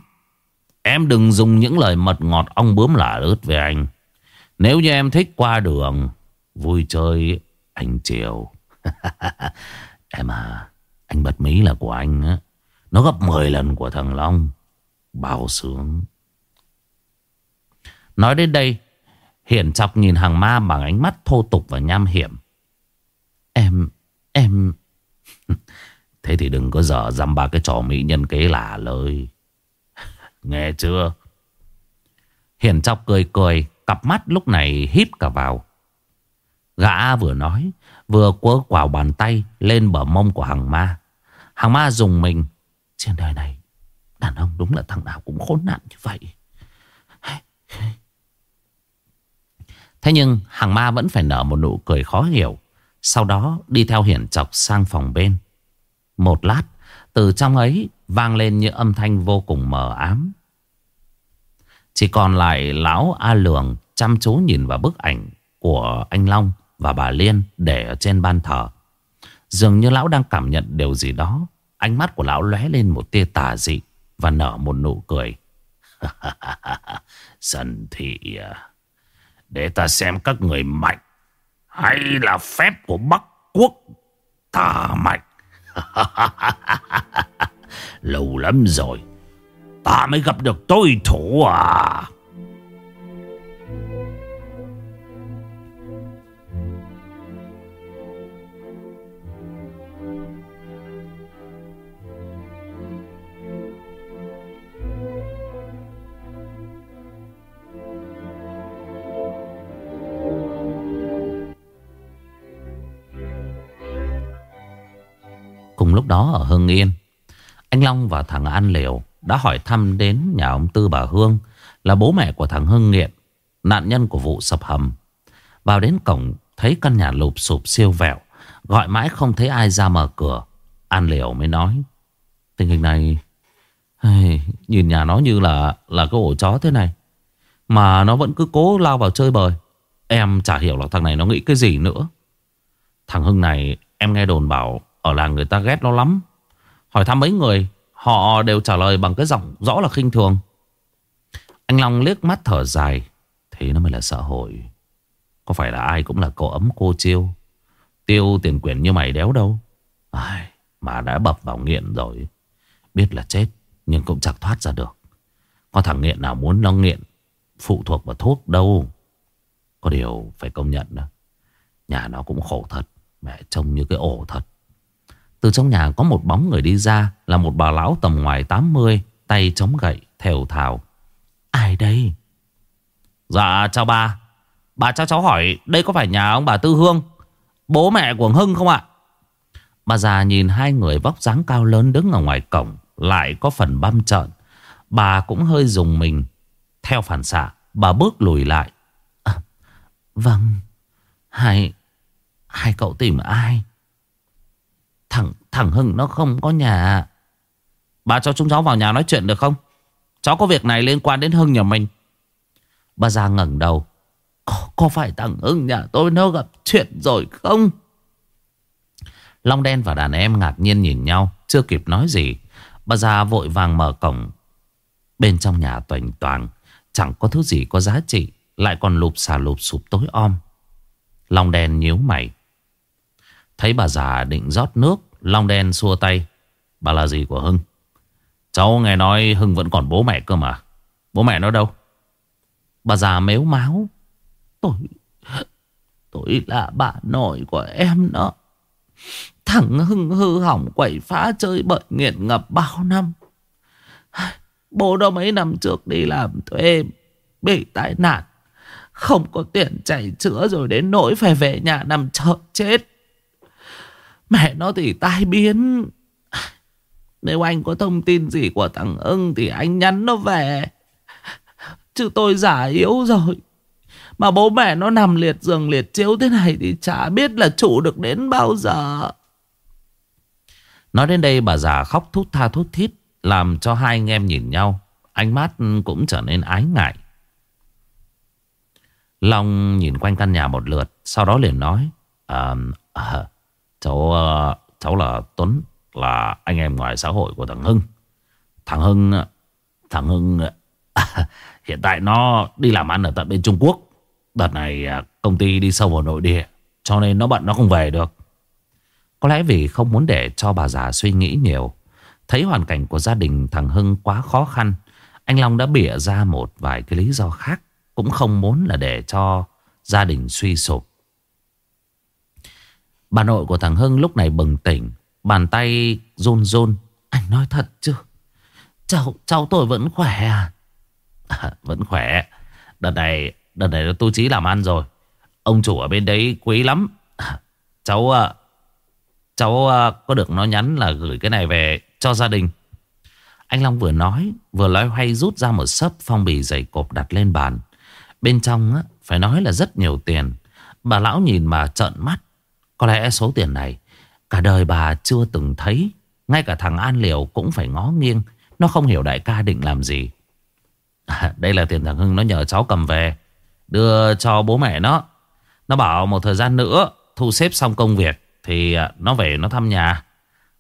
A: Em đừng dùng những lời mật ngọt ong bướm lả lướt về anh. Nếu như em thích qua đường Vui chơi Anh chiều. Em à Anh bật mí là của anh á. Nó gấp 10 lần của thằng Long. Bao sướng. Nói đến đây Hiển chọc nhìn hàng ma bằng ánh mắt thô tục và nham hiểm. Em, em... Thế thì đừng có dở dăm ba cái trò mỹ nhân kế lả lời. Nghe chưa? Hiển chọc cười cười, cặp mắt lúc này híp cả vào. Gã vừa nói, vừa quơ quào bàn tay lên bờ mông của hàng ma. Hàng ma dùng mình. Trên đời này, đàn ông đúng là thằng nào cũng khốn nạn như vậy. Thế nhưng hàng ma vẫn phải nở một nụ cười khó hiểu. Sau đó đi theo hiển chọc sang phòng bên. Một lát, từ trong ấy vang lên những âm thanh vô cùng mờ ám. Chỉ còn lại lão A Lường chăm chú nhìn vào bức ảnh của anh Long và bà Liên để ở trên ban thờ. Dường như lão đang cảm nhận điều gì đó. Ánh mắt của lão lóe lên một tia tà dị và nở một nụ cười. Sần thị à. Để ta xem các người mạnh Hay là phép của Bắc Quốc Tà mạnh Lâu lắm rồi Ta mới gặp được tôi thủ à. Đó ở Hưng Yên. Anh Long và thằng An Liều Đã hỏi thăm đến nhà ông Tư bà Hương Là bố mẹ của thằng Hưng Nghiện Nạn nhân của vụ sập hầm. Vào đến cổng thấy căn nhà lụp sụp siêu vẹo Gọi mãi không thấy ai ra mở cửa. An Liều mới nói Tình hình này hey, Nhìn nhà nó như là là cái ổ chó thế này Mà nó vẫn cứ cố lao vào chơi bời. Em chả hiểu là thằng này nó nghĩ cái gì nữa. Thằng Hưng này em nghe đồn bảo ở làng người ta ghét nó lắm. Hỏi thăm mấy người Họ đều trả lời bằng cái giọng rõ là khinh thường. Anh Long liếc mắt thở dài. Thế nó mới là xã hội. Có phải là ai cũng là cậu ấm cô chiêu? Tiêu tiền quyền như mày đéo đâu. Ai, Mà đã bập vào nghiện rồi. Biết là chết Nhưng cũng chẳng thoát ra được. Có thằng nghiện nào muốn nó nghiện Phụ thuộc vào thuốc đâu. Có điều phải công nhận đó Nhà nó cũng khổ thật. Mẹ trông như cái ổ thật. Từ trong nhà có một bóng người đi ra Là một bà lão tầm ngoài 80 Tay chống gậy thều thào. Ai đây? Dạ chào bà. Bà cho cháu hỏi đây có phải nhà ông bà Tư Hương? Bố mẹ của Hưng không ạ? Bà già nhìn hai người vóc dáng cao lớn đứng ở ngoài cổng Lại có phần băm trợn. Bà cũng hơi dùng mình. Theo phản xạ Bà bước lùi lại. À, Vâng. Hai Hai cậu tìm ai? Thằng thằng Hưng nó không có nhà. Bà cho chúng cháu vào nhà nói chuyện được không? Cháu có việc này liên quan đến Hưng nhà mình. Bà già ngẩng đầu. Có, có phải thằng Hưng nhà tôi nó gặp chuyện rồi không? Long đen và đàn em ngạc nhiên nhìn nhau Chưa kịp nói gì. Bà già vội vàng mở cổng. Bên trong nhà toành toàn Chẳng có thứ gì có giá trị Lại còn lụp xà lụp sụp tối om. Long đen nhíu mày. Thấy bà già định rót nước, Long đen xua tay. Bà là gì của Hưng? Cháu nghe nói Hưng vẫn còn bố mẹ cơ mà. Bố mẹ nó đâu? Bà già mếu máu. Tôi Tôi là bà nội của em đó. Thằng Hưng hư hỏng quậy phá chơi bời nghiện ngập bao năm. Bố đó mấy năm trước đi làm thuê, Bị tai nạn. Không có tiền chảy chữa rồi đến nỗi phải về nhà nằm chợ chết. Mẹ nó thì tai biến. Nếu anh có thông tin gì của thằng ưng Thì anh nhắn nó về. Chứ tôi giả yếu rồi. Mà bố mẹ nó nằm liệt giường liệt chiếu thế này Thì chả biết là chủ được đến bao giờ. Nói đến đây bà già khóc thút tha thút thít Làm cho hai anh em nhìn nhau. Ánh mắt cũng trở nên ái ngại. Long nhìn quanh căn nhà một lượt Sau đó liền nói à, à, Cháu ờ, cháu là Tuấn, Là anh em ngoài xã hội của thằng Hưng. Thằng Hưng ờ, Thằng Hưng ờ, Hiện tại nó đi làm ăn ở tận bên Trung Quốc. Đợt này công ty đi sâu vào nội địa, Cho nên nó bận, nó không về được. Có lẽ vì không muốn để cho bà già suy nghĩ nhiều, Thấy hoàn cảnh của gia đình thằng Hưng quá khó khăn, Anh Long đã bịa ra một vài cái lý do khác, Cũng không muốn là để cho gia đình suy sụp. Bà nội của thằng Hưng lúc này bừng tỉnh Bàn tay run run. Anh nói thật chứ? Cháu, cháu tôi vẫn khỏe à? à Vẫn khỏe. Đợt này Đợt này tôi chí làm ăn rồi. Ông chủ ở bên đấy quý lắm. À, Cháu Cháu có được nó nhắn là gửi cái này về cho gia đình. Anh Long vừa nói Vừa loay hoay rút ra một sấp phong bì dày cộp đặt lên bàn. Bên trong á, phải nói là rất nhiều tiền. Bà lão nhìn mà trợn mắt có lẽ số tiền này Cả đời bà chưa từng thấy. Ngay cả thằng An Liều cũng phải ngó nghiêng. Nó không hiểu đại ca định làm gì. À, Đây là tiền thằng Hưng nó nhờ cháu cầm về. Đưa cho bố mẹ nó. Nó bảo một thời gian nữa Thu xếp xong công việc Thì à, nó về nó thăm nhà.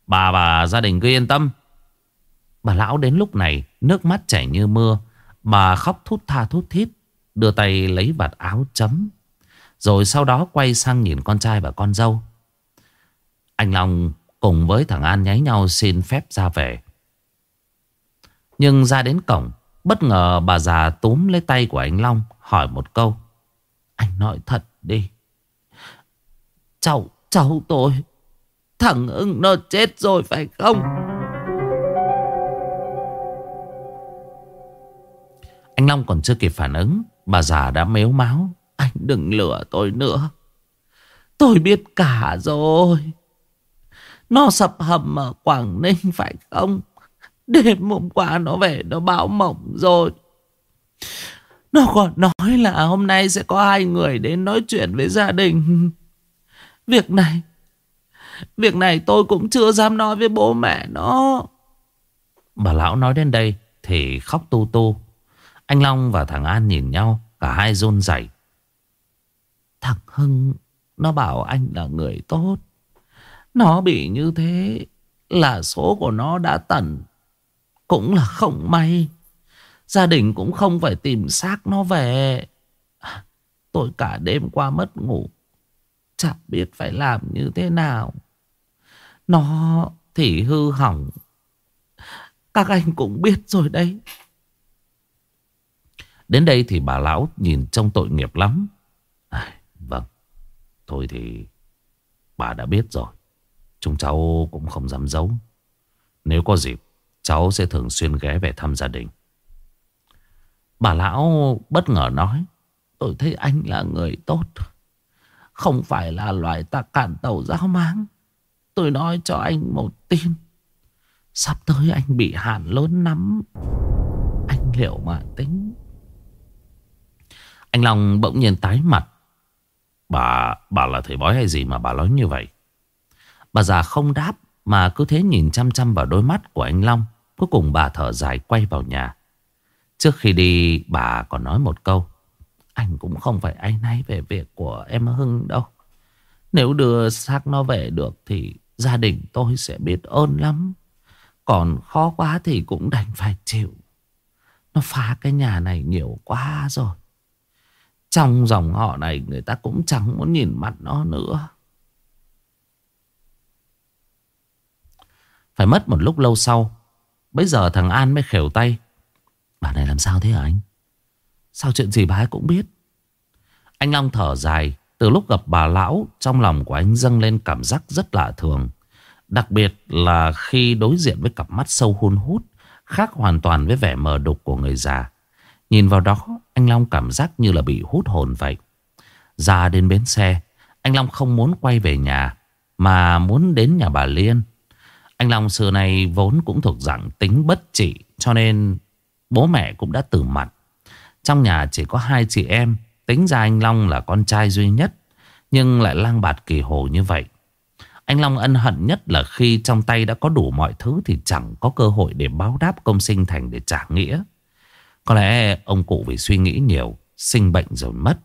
A: Bà và gia đình cứ yên tâm. Bà lão đến lúc này Nước mắt chảy như mưa. Bà khóc thút tha thút thít Đưa tay lấy vạt áo chấm rồi sau đó quay sang nhìn con trai và con dâu. Anh Long cùng với thằng An nháy nhau xin phép ra về. Nhưng ra đến cổng Bất ngờ bà già túm lấy tay của anh Long Hỏi một câu. Anh nói thật đi. Cháu, cháu tôi Thằng ưng nó chết rồi phải không? Anh Long còn chưa kịp phản ứng Bà già đã mếu máu anh đừng lừa tôi nữa Tôi biết cả rồi Nó sập hầm ở Quảng Ninh phải không? Đêm hôm qua nó về nó báo mộng rồi. Nó còn nói là hôm nay sẽ có hai người đến nói chuyện với gia đình. Việc này, việc này tôi cũng chưa dám nói với bố mẹ nó.
B: Bà lão nói đến đây thì khóc tu tu. Anh Long và thằng An nhìn nhau, cả hai run rẩy.
A: Thằng Hưng, nó bảo anh là người tốt. Nó bị như thế là số của nó đã tận. Cũng là không may. Gia đình cũng không phải tìm xác nó về. Tôi cả đêm qua mất ngủ. Chẳng biết phải làm như thế nào. Nó thì hư hỏng. Các anh cũng biết rồi đấy.
B: Đến đây thì bà lão nhìn trông tội nghiệp lắm. Thôi thì bà đã biết rồi. Chúng cháu cũng không dám giấu. Nếu có dịp, cháu sẽ thường xuyên ghé về thăm gia đình.
A: Bà lão bất ngờ nói. Tôi thấy anh là người tốt. Không phải là loại ta cản tàu giáo máng. Tôi nói cho anh một tin. Sắp tới anh bị hạn lớn lắm. Anh liệu mà tính.
B: Anh Long bỗng nhiên tái mặt. Bà, bà là thầy bói hay gì mà bà nói như vậy?
A: Bà già không đáp mà cứ thế nhìn chăm chăm vào đôi mắt của anh Long. Cuối cùng bà thở dài quay vào nhà. Trước khi đi bà còn nói một câu. Anh cũng không phải ai nay về việc của em Hưng đâu. Nếu đưa xác nó về được thì gia đình tôi sẽ biết ơn lắm. Còn khó quá thì cũng đành phải chịu. Nó phá cái nhà này nhiều quá rồi. Trong dòng họ này người ta cũng chẳng muốn nhìn mặt nó nữa. Phải mất một lúc lâu sau. Bây giờ thằng An mới khều tay. Bà này làm sao thế hả anh? Sao chuyện gì bà ấy cũng biết? Anh Long thở dài. Từ lúc gặp bà lão, trong lòng của anh dâng lên cảm giác rất lạ thường. Đặc biệt là khi đối diện với cặp mắt sâu hun hút, khác hoàn toàn với vẻ mờ đục của người già. Nhìn vào đó, anh Long cảm giác như là bị hút hồn vậy. Ra đến bến xe, anh Long không muốn quay về nhà, mà muốn đến nhà bà Liên. Anh Long xưa này vốn cũng thuộc dạng tính bất trị, cho nên bố mẹ cũng đã từ mặt. Trong nhà chỉ có hai chị em, tính ra anh Long là con trai duy nhất, nhưng lại lang bạt kỳ hồ như vậy. Anh Long ân hận nhất là khi trong tay đã có đủ mọi thứ thì chẳng có cơ hội để báo đáp công sinh thành để trả nghĩa. Có lẽ ông cụ vì suy nghĩ nhiều, sinh bệnh rồi mất.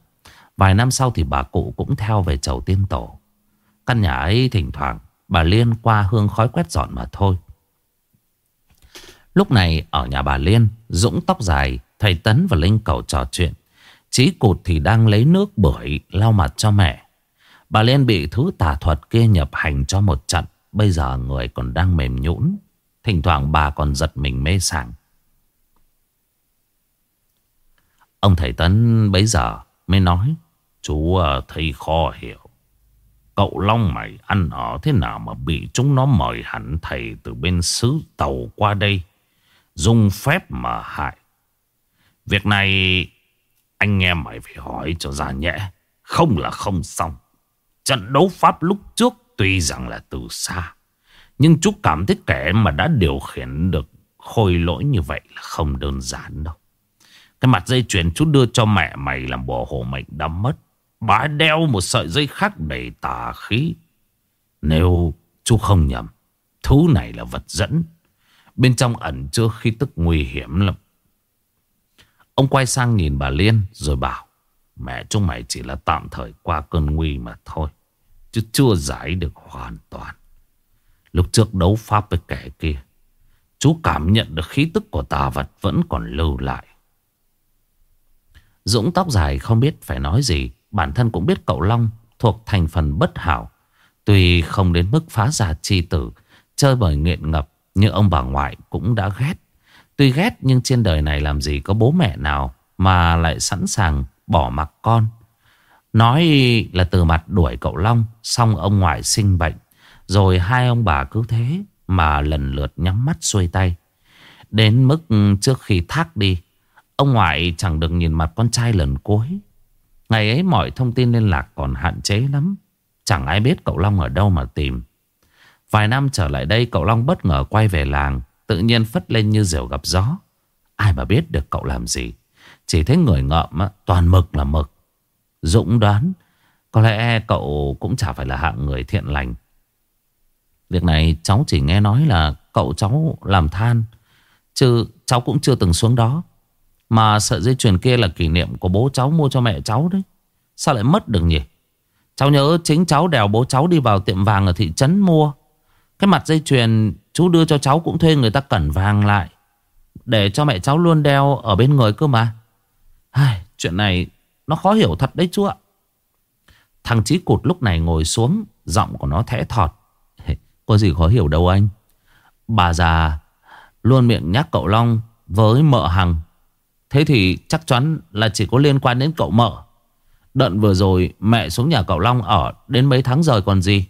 A: Vài năm sau thì bà cụ cũng theo về chầu tiên tổ. Căn nhà ấy thỉnh thoảng bà Liên qua hương khói quét dọn mà thôi. Lúc này ở nhà bà Liên, Dũng tóc dài, thầy Tấn và Linh cầu trò chuyện. Chí cụt thì đang lấy nước bưởi lau mặt cho mẹ. Bà Liên bị thứ tà thuật kia nhập hành cho một trận. Bây giờ người còn đang mềm nhũn. Thỉnh thoảng bà còn giật mình mê sảng. Ông thầy Tấn bấy giờ mới nói. Chú ờ, thầy thấy khó hiểu. Cậu Long mày ăn ở thế nào mà bị chúng nó mời hẳn thầy từ bên xứ tàu qua đây. Dùng phép mà hại. Việc này anh em mày phải hỏi cho ra nhẹ. Không là không xong. Trận đấu Pháp lúc trước tuy rằng là từ xa. Nhưng chú cảm thấy kẻ mà đã điều khiển được khôi lỗi như vậy là không đơn giản đâu. Cái mặt dây chuyền chú đưa cho mẹ mày làm bồ hộ mệnh đã mất. Bà đeo một sợi dây khác đầy tà khí. Nếu chú không nhầm, thứ này là vật dẫn. Bên trong ẩn chứa khí tức nguy hiểm lắm. Ông quay sang nhìn bà Liên rồi bảo. Mẹ chúng mày chỉ là tạm thời qua cơn nguy mà thôi. Chứ chưa giải được hoàn toàn. Lúc trước đấu pháp với kẻ kia. Chú cảm nhận được khí tức của tà vật vẫn còn lưu lại. Dũng tóc dài không biết phải nói gì. Bản thân cũng biết cậu Long thuộc thành phần bất hảo. Tuy không đến mức phá giả chi tử, chơi bởi nghiện ngập, nhưng ông bà ngoại cũng đã ghét. Tuy ghét nhưng trên đời này làm gì có bố mẹ nào mà lại sẵn sàng bỏ mặc con. Nói là từ mặt đuổi cậu Long, xong ông ngoại sinh bệnh. Rồi hai ông bà cứ thế mà lần lượt nhắm mắt xuôi tay. Đến mức trước khi thác đi, ông ngoại chẳng được nhìn mặt con trai lần cuối. Ngày ấy mọi thông tin liên lạc còn hạn chế lắm. Chẳng ai biết cậu Long ở đâu mà tìm. Vài năm trở lại đây, cậu Long bất ngờ quay về làng, Tự nhiên phất lên như diều gặp gió Ai mà biết được cậu làm gì Chỉ thấy người ngợm toàn mực là mực Dũng đoán, Có lẽ cậu cũng chả phải là hạng người thiện lành Việc này cháu chỉ nghe nói là cậu cháu làm than, Chứ cháu cũng chưa từng xuống đó mà sợi dây chuyền kia là kỷ niệm của bố cháu mua cho mẹ cháu đấy. Sao lại mất được nhỉ? Cháu nhớ chính cháu đèo bố cháu đi vào tiệm vàng ở thị trấn mua. Cái mặt dây chuyền chú đưa cho cháu cũng thuê người ta cẩn vàng lại. Để cho mẹ cháu luôn đeo ở bên người cơ mà. Ai, Chuyện này nó khó hiểu thật đấy chú ạ. Thằng Chí Cụt lúc này ngồi xuống Giọng của nó thẽ thọt. Có gì khó hiểu đâu anh. Bà già luôn miệng nhắc cậu Long với mợ Hằng. Thế thì chắc chắn là chỉ có liên quan đến cậu mở Đợt vừa rồi mẹ xuống nhà cậu Long ở đến mấy tháng rồi còn gì.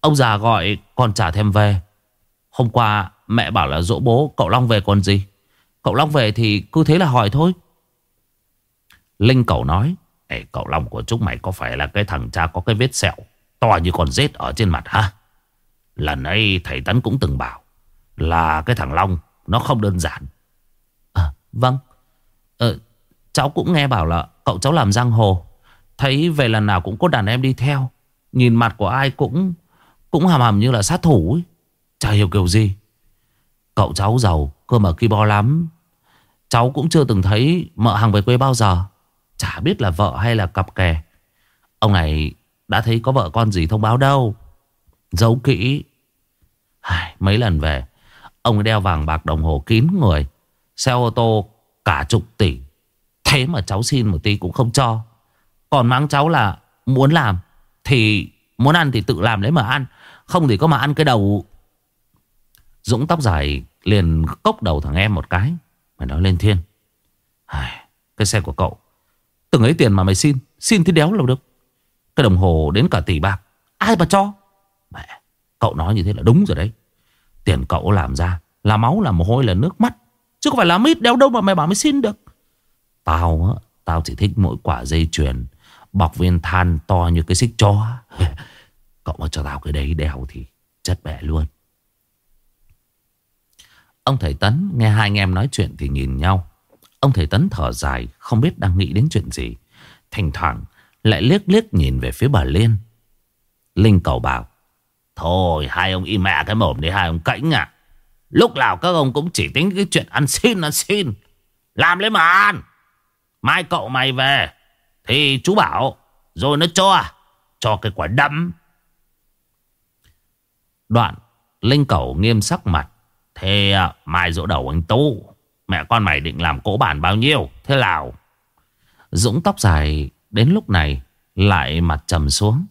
A: Ông già gọi còn trả thêm về. Hôm qua mẹ bảo là dỗ bố cậu Long về còn gì. Cậu Long về thì cứ thế là hỏi thôi. Linh cậu nói. Ê, cậu Long của chúng mày có phải là cái thằng cha có cái vết sẹo to như con rết ở trên mặt ha? Lần ấy thầy Tấn cũng từng bảo là cái thằng Long nó không đơn giản. À, vâng. Ờ, cháu cũng nghe bảo là cậu cháu làm giang hồ. Thấy về lần nào cũng có đàn em đi theo. Nhìn mặt của ai cũng Cũng hàm hàm như là sát thủ ấy. Chả hiểu kiểu gì. Cậu cháu giàu cơ mà kỳ bo lắm. Cháu cũng chưa từng thấy mợ hàng về quê bao giờ. Chả biết là vợ hay là cặp kè. Ông này đã thấy có vợ con gì thông báo đâu. Giấu kỹ. Mấy lần về Ông ấy đeo vàng bạc đồng hồ kín người. Xe ô tô cả chục tỷ. Thế mà cháu xin một tí cũng không cho. Còn mắng cháu là muốn làm Thì muốn ăn thì tự làm lấy mà ăn. Không thì có mà ăn cái đầu Dũng tóc dài liền cốc đầu thằng em một cái. Mày nói lên thiên. Cái xe của cậu. Từng ấy tiền mà mày xin. Xin thì đéo đâu được. Cái đồng hồ đến cả tỷ bạc. Ai mà cho? Mẹ, Cậu nói như thế là đúng rồi đấy. Tiền cậu làm ra Là máu là mồ hôi là nước mắt. Chứ không phải là mít đeo đâu mà mày bảo mới xin được. Tao á, Tao chỉ thích mỗi quả dây chuyền Bọc viên than to như cái xích chó. Cậu mà cho tao cái đấy đeo thì chất bẻ luôn. Ông thầy Tấn nghe hai anh em nói chuyện thì nhìn nhau. Ông thầy Tấn thở dài, Không biết đang nghĩ đến chuyện gì. Thỉnh thoảng lại liếc liếc nhìn về phía bà Liên. Linh cầu bảo, Thôi, hai ông im mẹ cái mồm đi, hai ông cãnh à. Lúc nào các ông cũng chỉ tính cái chuyện ăn xin ăn xin. Làm lấy mà ăn. Mai cậu mày về, thì chú bảo, Rồi nó cho Cho cái quả đấm. Đoạn Linh cẩu nghiêm sắc mặt. Thế à, mai dỗ đầu anh Tu Mẹ con mày định làm cỗ bản bao nhiêu? Thế nào? Dũng tóc dài đến lúc này Lại mặt trầm xuống,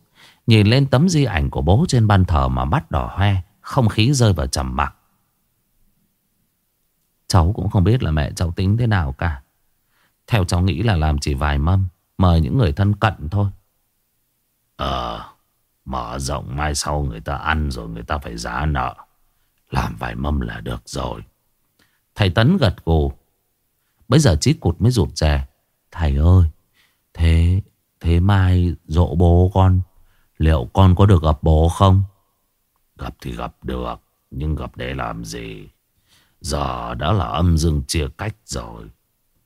A: Nhìn lên tấm di ảnh của bố trên ban thờ Mà mắt đỏ hoe, Không khí rơi vào trầm mặc. Cháu cũng không biết là mẹ cháu tính thế nào cả. Theo cháu nghĩ là làm chỉ vài mâm Mời những người thân cận thôi. Ờ Mở rộng mai sau người ta ăn rồi người ta phải giá nợ. Làm vài mâm là được rồi. Thầy Tấn gật gù. Bây giờ chí cụt mới rụt rè. Thầy ơi Thế Thế mai dỗ bố con Liệu con có được gặp bố không? Gặp thì gặp được Nhưng gặp để làm gì Giờ đã là âm dương chia cách rồi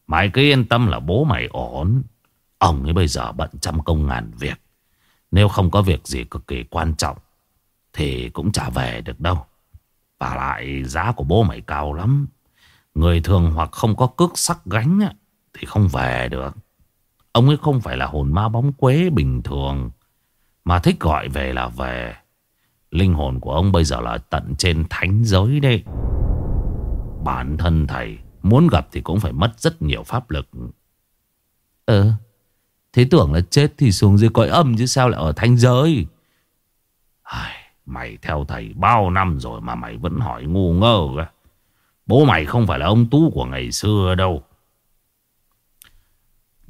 A: Mày cứ yên tâm là bố mày ổn Ông ấy bây giờ bận trăm công ngàn việc. Nếu không có việc gì cực kỳ quan trọng, thì cũng chả về được đâu. Và lại giá của bố mày cao lắm. Người thường hoặc không có cước sắc gánh thì không về được. Ông ấy không phải là hồn ma bóng quế bình thường. Mà thích gọi về là về. Linh hồn của ông bây giờ là tận trên thánh giới đây. Bản thân thầy muốn gặp thì cũng phải mất rất nhiều pháp lực. Ừ. Thế tưởng là chết thì xuống dưới cõi âm chứ sao lại ở thanh giới. Ai, mày theo thầy bao năm rồi mà mày vẫn hỏi ngu ngơ. Bố mày không phải là ông Tú của ngày xưa đâu.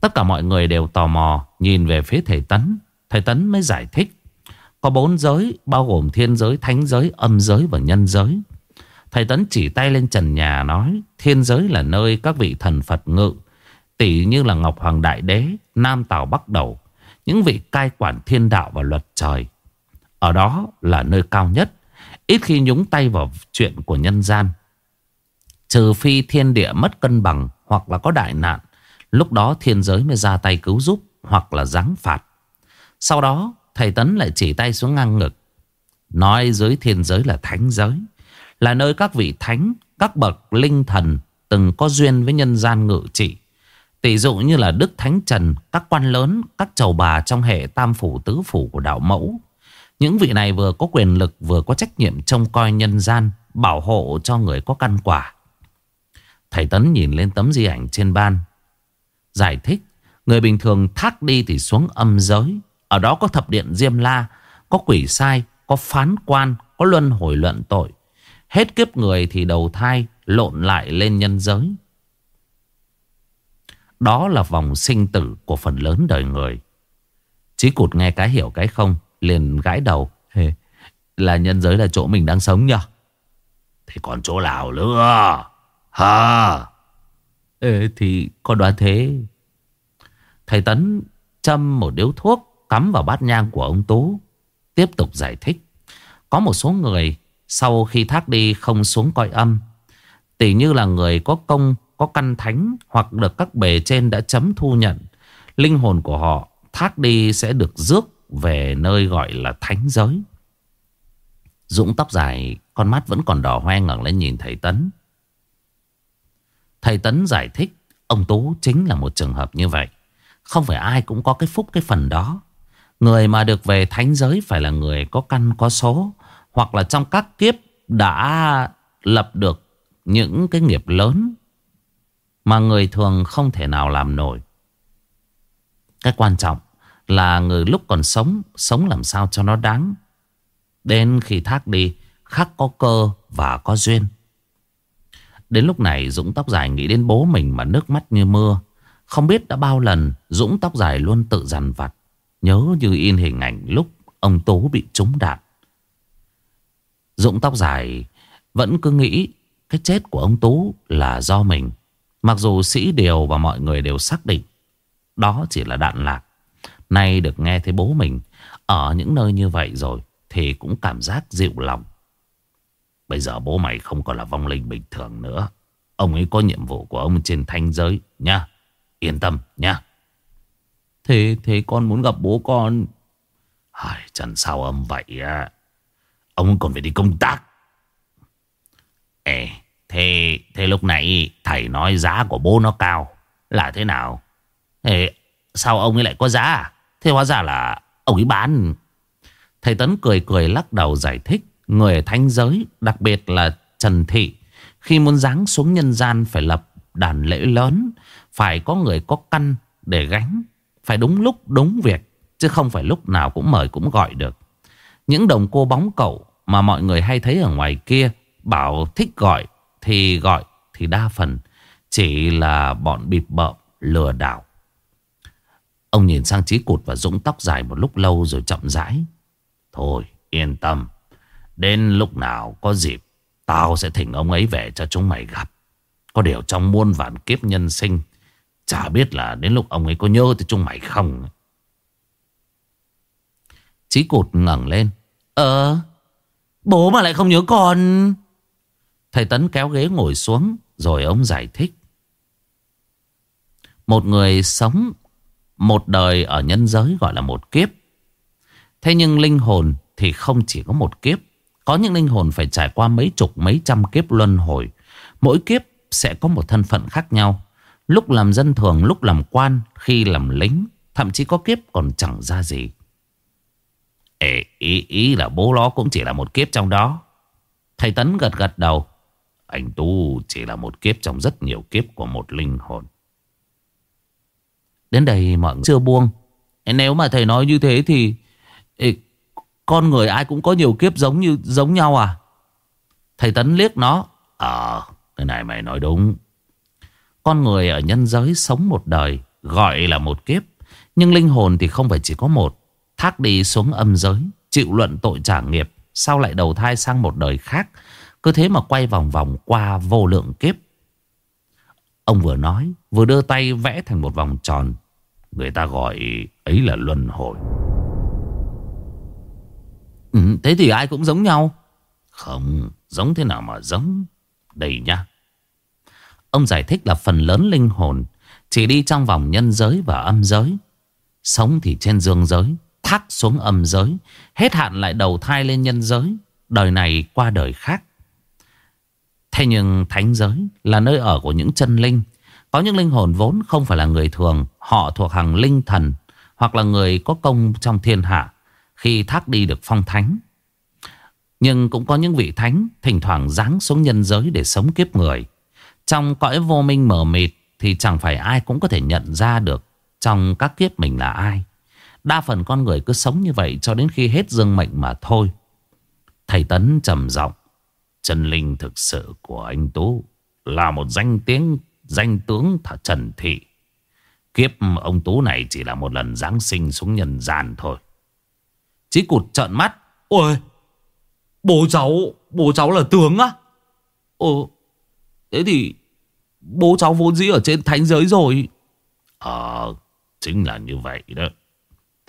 A: Tất cả mọi người đều tò mò nhìn về phía thầy Tấn. Thầy Tấn mới giải thích. Có bốn giới bao gồm thiên giới, thánh giới, âm giới và nhân giới. Thầy Tấn chỉ tay lên trần nhà nói thiên giới là nơi các vị thần Phật ngự Tỷ như là Ngọc Hoàng Đại Đế, Nam Tào Bắc Đầu, những vị cai quản thiên đạo và luật trời. Ở đó là nơi cao nhất, Ít khi nhúng tay vào chuyện của nhân gian Trừ phi thiên địa mất cân bằng Hoặc là có đại nạn Lúc đó thiên giới mới ra tay cứu giúp Hoặc là giáng phạt Sau đó thầy Tấn lại chỉ tay xuống ngang ngực Nói dưới thiên giới là thánh giới là nơi các vị thánh, Các bậc linh thần Từng có duyên với nhân gian ngự trị. Tỷ dụ như là Đức Thánh Trần, Các quan lớn, Các chầu bà trong hệ tam phủ tứ phủ của đạo mẫu. Những vị này vừa có quyền lực, Vừa có trách nhiệm trông coi nhân gian, Bảo hộ cho người có căn quả. Thầy Tấn nhìn lên tấm di ảnh trên ban, Giải thích, Người bình thường thác đi thì xuống âm giới. Ở đó có thập điện Diêm La, Có quỷ sai, Có phán quan, Có luân hồi luận tội. Hết kiếp người thì đầu thai Lộn lại lên nhân giới. Đó là vòng sinh tử Của phần lớn đời người. Chí cụt nghe cái hiểu cái không Liền gãi đầu. Hey, Là nhân giới là chỗ mình đang sống nhờ.
B: Thì còn chỗ nào nữa? Hả
A: Ê, Thì có đoán thế. Thầy Tấn châm một điếu thuốc Cắm vào bát nhang của ông Tú Tiếp tục giải thích. Có một số người sau khi thác đi không xuống coi âm Tỷ như là người có công, Có căn thánh Hoặc được các bề trên đã chấm thu nhận, Linh hồn của họ, thác đi sẽ được rước Về nơi gọi là thánh giới. Dũng tóc dài, Con mắt vẫn còn đỏ hoe ngẩng lên nhìn thầy Tấn. Thầy Tấn giải thích, Ông Tú chính là một trường hợp như vậy. Không phải ai cũng có cái phúc, cái phần đó. Người mà được về thánh giới Phải là người có căn, có số. Hoặc là trong các kiếp Đã lập được Những cái nghiệp lớn Mà người thường không thể nào làm nổi Cái quan trọng Là người lúc còn sống Sống làm sao cho nó đáng Đến khi thác đi, Khắc có cơ và có duyên Đến lúc này, Dũng tóc dài nghĩ đến bố mình mà nước mắt như mưa. Không biết đã bao lần Dũng tóc dài luôn tự dằn vặt. Nhớ như in hình ảnh lúc ông Tú bị trúng đạn. Dũng tóc dài vẫn cứ nghĩ cái chết của ông Tú là do mình. Mặc dù sĩ điều và mọi người đều xác định đó chỉ là đạn lạc. Nay được nghe thấy bố mình ở những nơi như vậy rồi thì cũng cảm giác dịu lòng. Bây giờ bố mày không còn là vong linh bình thường nữa. Ông ấy có nhiệm vụ của ông trên thanh giới nha. Yên tâm nha. Thế thế con muốn gặp bố con. Ai, chẳng sao âm vậy á. Ông còn phải đi công tác. Ê, thế, thế lúc nãy thầy nói giá của bố nó cao. Là thế nào? Ê, sao ông ấy lại có giá à? Thế hóa ra là ông ấy bán. Thầy Tấn cười cười lắc đầu giải thích. Người thanh giới, đặc biệt là Trần Thị, khi muốn giáng xuống nhân gian phải lập đàn lễ lớn, phải có người có căn để gánh, phải đúng lúc đúng việc, chứ không phải lúc nào cũng mời cũng gọi được. Những đồng cô bóng cậu mà mọi người hay thấy ở ngoài kia, bảo thích gọi thì gọi thì đa phần chỉ là bọn bịp bợm lừa đảo. Ông nhìn sang Chí Cụt và Dũng tóc dài một lúc lâu rồi chậm rãi. Thôi yên tâm. Đến lúc nào có dịp Tao sẽ thỉnh ông ấy về cho chúng mày gặp Có điều trong muôn vạn kiếp nhân sinh Chả biết là đến lúc ông ấy có nhớ tới chúng mày không Chí cụt ngẩng lên Ờ Bố mà lại không nhớ con Thầy Tấn kéo ghế ngồi xuống Rồi ông giải thích Một người sống Một đời ở nhân giới gọi là một kiếp Thế nhưng linh hồn thì không chỉ có một kiếp có những linh hồn phải trải qua mấy chục mấy trăm kiếp luân hồi. Mỗi kiếp sẽ có một thân phận khác nhau. Lúc làm dân thường, lúc làm quan, khi làm lính. Thậm chí có kiếp còn chẳng ra gì. Ê, ý, ý là bố nó cũng chỉ là một kiếp trong đó. Thầy Tấn gật gật đầu. Anh Tu chỉ là một kiếp trong rất nhiều kiếp của một linh hồn. Đến đây mọi người chưa buông. Nếu mà thầy nói như thế thì... Con người ai cũng có nhiều kiếp giống như giống nhau à? Thầy Tấn liếc nó. Ờ, cái này mày nói đúng. Con người ở nhân giới sống một đời gọi là một kiếp. Nhưng linh hồn thì không phải chỉ có một. Thác đi xuống âm giới, chịu luận tội trả nghiệp. Sau lại đầu thai sang một đời khác. Cứ thế mà quay vòng vòng qua vô lượng kiếp. Ông vừa nói, vừa đưa tay vẽ thành một vòng tròn. Người ta gọi ấy là luân hồi. Ừ, thế thì ai cũng giống nhau
B: Không, giống thế nào mà giống. Đây nhá.
A: Ông giải thích là phần lớn linh hồn chỉ đi trong vòng nhân giới và âm giới. Sống thì trên dương giới, thác xuống âm giới, hết hạn lại đầu thai lên nhân giới, đời này qua đời khác. Thế nhưng thánh giới là nơi ở của những chân linh. Có những linh hồn vốn không phải là người thường, họ thuộc hàng linh thần hoặc là người có công trong thiên hạ khi thác đi được phong thánh. Nhưng cũng có những vị thánh thỉnh thoảng giáng xuống nhân giới để sống kiếp người. Trong cõi vô minh mờ mịt thì chẳng phải ai cũng có thể nhận ra được trong các kiếp mình là ai. Đa phần con người cứ sống như vậy cho đến khi hết dương mệnh mà thôi. Thầy Tấn trầm giọng Chân linh thực sự của anh Tú là một danh tiếng danh tướng Trần Thị. Kiếp ông Tú này chỉ là một lần Giáng sinh xuống nhân gian thôi.
C: Chí cụt trợn mắt. Ôi, bố cháu, bố cháu là tướng á? Ồ, thế thì bố cháu vốn dĩ ở trên thánh giới rồi.
B: Ờ, chính là như vậy đó.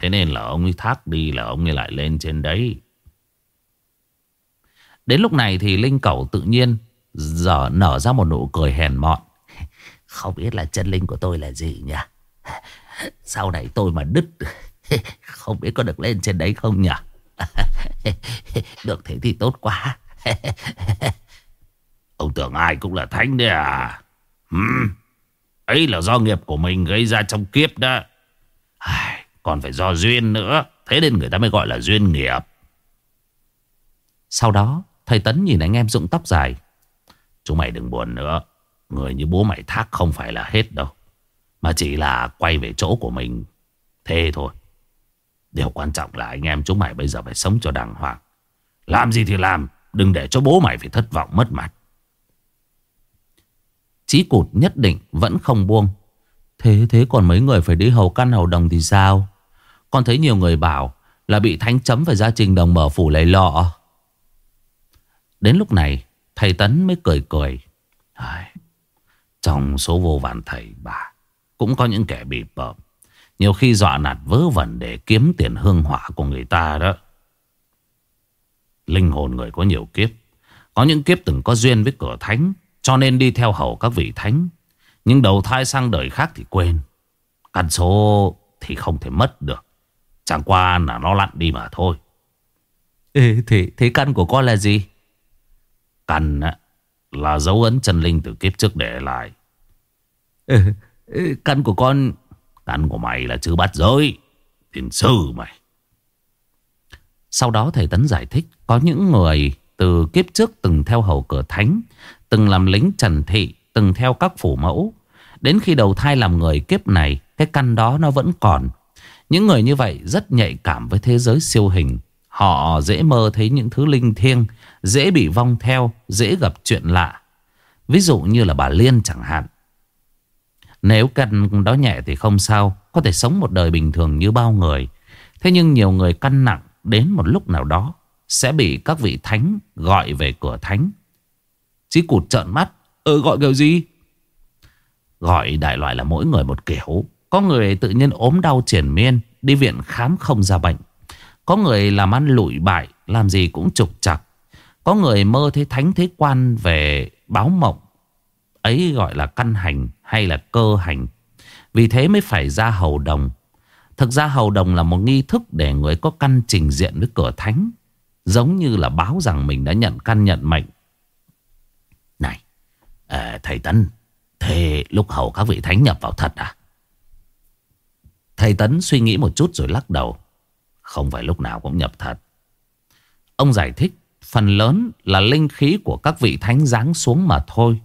B: Thế nên là ông ấy thác đi là ông ấy lại lên trên đấy.
A: Đến lúc này thì Linh Cẩu tự nhiên giờ nở ra một nụ cười hèn mọn. Không biết là chân linh của tôi là gì nhỉ? Sau này tôi mà đứt, Không biết có được lên trên đấy không nhỉ? Được thế thì tốt quá.
B: Ông tưởng ai cũng là thánh đấy à? Hmm. Ấy là do nghiệp của mình gây ra trong kiếp đó. Còn phải do duyên nữa. Thế nên người ta mới gọi là duyên nghiệp.
A: Sau đó, Thầy Tấn nhìn anh em rụng tóc dài.
B: Chúng mày đừng buồn nữa. Người như bố mày thác không phải là hết đâu. Mà chỉ là quay về chỗ của mình. Thế thôi. Điều quan trọng là anh em chúng mày bây giờ phải sống cho đàng hoàng. Làm gì thì làm. Đừng để cho bố mày phải thất vọng, mất mặt.
A: Chí cụt nhất định vẫn không buông. Thế thế còn mấy người phải đi hầu căn hầu đồng thì sao? Con thấy nhiều người bảo Là bị thánh chấm phải ra trình đồng mở phủ lấy lọ. Đến lúc này Thầy Tấn mới cười cười.
B: Ai, Trong số vô vàn thầy bà Cũng có những kẻ bị bợm. Nhiều khi dọa nạt vớ vẩn Để kiếm tiền hương hỏa của người ta đó. Linh hồn người có nhiều kiếp. Có những kiếp từng có duyên với cửa thánh Cho nên đi theo hầu các vị thánh. Nhưng đầu thai sang đời khác thì quên. Căn số thì không thể mất được. Chẳng qua là nó lặn đi mà thôi
A: Ê, thế, thế căn của con là gì?
B: Căn là dấu ấn chân linh từ kiếp trước để lại.
A: Ừ, căn của con...
B: Căn của mày là chữ bắt giới. Tiền sư mày.
A: Sau đó thầy Tấn giải thích có những người từ kiếp trước từng theo hầu cửa thánh, từng làm lính trần thị, từng theo các phủ mẫu. Đến khi đầu thai làm người kiếp này, cái căn đó nó vẫn còn. Những người như vậy rất nhạy cảm với thế giới siêu hình. Họ dễ mơ thấy những thứ linh thiêng, dễ bị vong theo, dễ gặp chuyện lạ. Ví dụ như là bà Liên chẳng hạn. Nếu căn đó nhẹ thì không sao, có thể sống một đời bình thường như bao người. Thế nhưng nhiều người căn nặng đến một lúc nào đó sẽ bị các vị thánh gọi về cửa thánh. Chí cụt trợn mắt, ừ gọi kiểu gì? Gọi đại loại là mỗi người một kiểu. Có người tự nhiên ốm đau triển miên, đi viện khám không ra bệnh. Có người làm ăn lụi bại Làm gì cũng trục chặt Có người mơ thấy thánh thế quan về báo mộng. Ấy gọi là căn hành hay là cơ hành. Vì thế mới phải ra hầu đồng. Thực ra hầu đồng là một nghi thức để người có căn trình diện với cửa thánh Giống như là báo rằng mình đã nhận căn nhận mệnh. Này à, Thầy Tân Thế lúc hầu các vị thánh nhập vào thật à? Thầy Tấn suy nghĩ một chút rồi lắc đầu. Không phải lúc nào cũng nhập thật. Ông giải thích, Phần lớn là linh khí của các vị thánh giáng xuống mà thôi.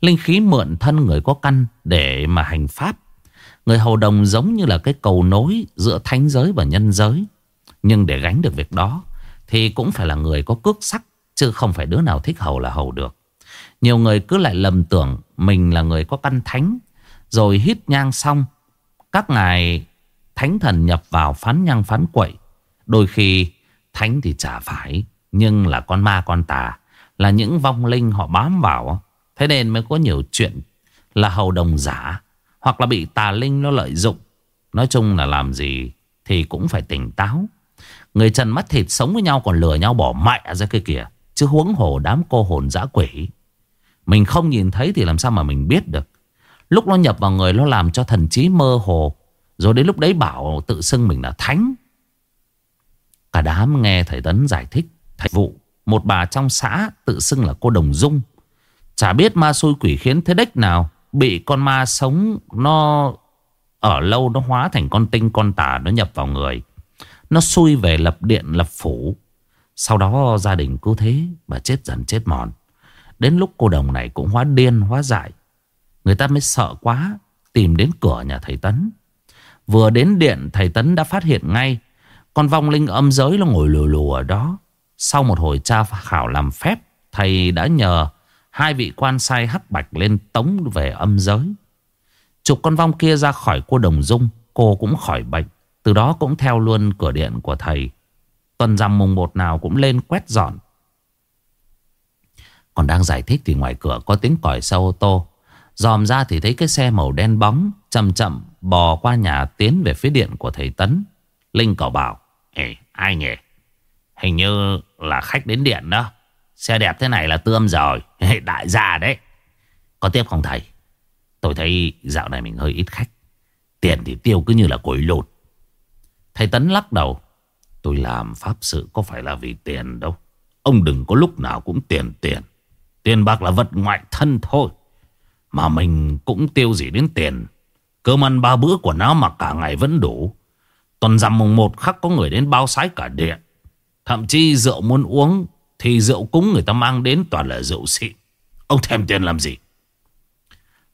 A: Linh khí mượn thân người có căn Để mà hành pháp. Người hầu đồng giống như là cái cầu nối Giữa thánh giới và nhân giới. Nhưng để gánh được việc đó, Thì cũng phải là người có cước sắc, Chứ không phải đứa nào thích hầu là hầu được. Nhiều người cứ lại lầm tưởng Mình là người có căn thánh, Rồi hít nhang xong, Các ngài thánh thần nhập vào phán nhăng phán quậy. Đôi khi, thánh thì chả phải, Nhưng là con ma con tà, Là những vong linh họ bám vào. Thế nên mới có nhiều chuyện Là hầu đồng giả, Hoặc là bị tà linh nó lợi dụng. Nói chung là làm gì Thì cũng phải tỉnh táo. Người trần mắt thịt sống với nhau còn lừa nhau bỏ mẹ ra kia kìa Chứ huống hồ đám cô hồn dã quỷ. Mình không nhìn thấy thì làm sao mà mình biết được. Lúc nó nhập vào người, nó làm cho thần trí mơ hồ rồi đến lúc đấy bảo tự xưng mình là thánh. Cả đám nghe thầy Tấn giải thích, Thầy vụ, Một bà trong xã tự xưng là cô Đồng Dung. Chả biết ma xui quỷ khiến thế đếch nào, Bị con ma sống Nó ở lâu nó hóa thành con tinh, con tà Nó nhập vào người. Nó xui về lập điện, lập phủ. Sau đó gia đình cứ thế Mà chết dần chết mòn. Đến lúc cô đồng này cũng hóa điên, hóa dại. Người ta mới sợ quá, Tìm đến cửa nhà thầy Tấn. Vừa đến điện, thầy Tấn đã phát hiện ngay. Con vong linh âm giới nó ngồi lù lù ở đó. Sau một hồi tra khảo làm phép, Thầy đã nhờ Hai vị quan sai hắc bạch lên tống về âm giới. Chụp con vong kia ra khỏi cô đồng dung, Cô cũng khỏi bệnh. Từ đó cũng theo luôn cửa điện của thầy. Tuần rằm mùng một nào cũng lên quét dọn. Còn đang giải thích thì ngoài cửa có tiếng còi xe ô tô. Dòm ra thì thấy cái xe màu đen bóng Chậm chậm bò qua nhà tiến về phía điện của thầy Tấn. Linh cậu bảo
B: Ê, ai nhỉ? Hình như là khách đến điện đó. Xe đẹp thế này là tươm rồi. Đại gia đấy.
A: Có tiếp không thầy? Tôi thấy dạo này mình hơi ít khách. Tiền thì tiêu cứ như là cối lột Thầy Tấn lắc đầu Tôi làm pháp sự có phải là vì tiền đâu. Ông đừng có lúc nào cũng tiền tiền. Tiền bạc là vật ngoại thân thôi. Mà mình cũng tiêu gì đến tiền. Cơm ăn ba bữa của nó mà cả ngày vẫn đủ. Tuần rằm mùng một khắc có người đến bao sái cả điện Thậm chí rượu muốn uống Thì rượu cúng người ta mang đến toàn là rượu xịn Ông thèm tiền làm gì?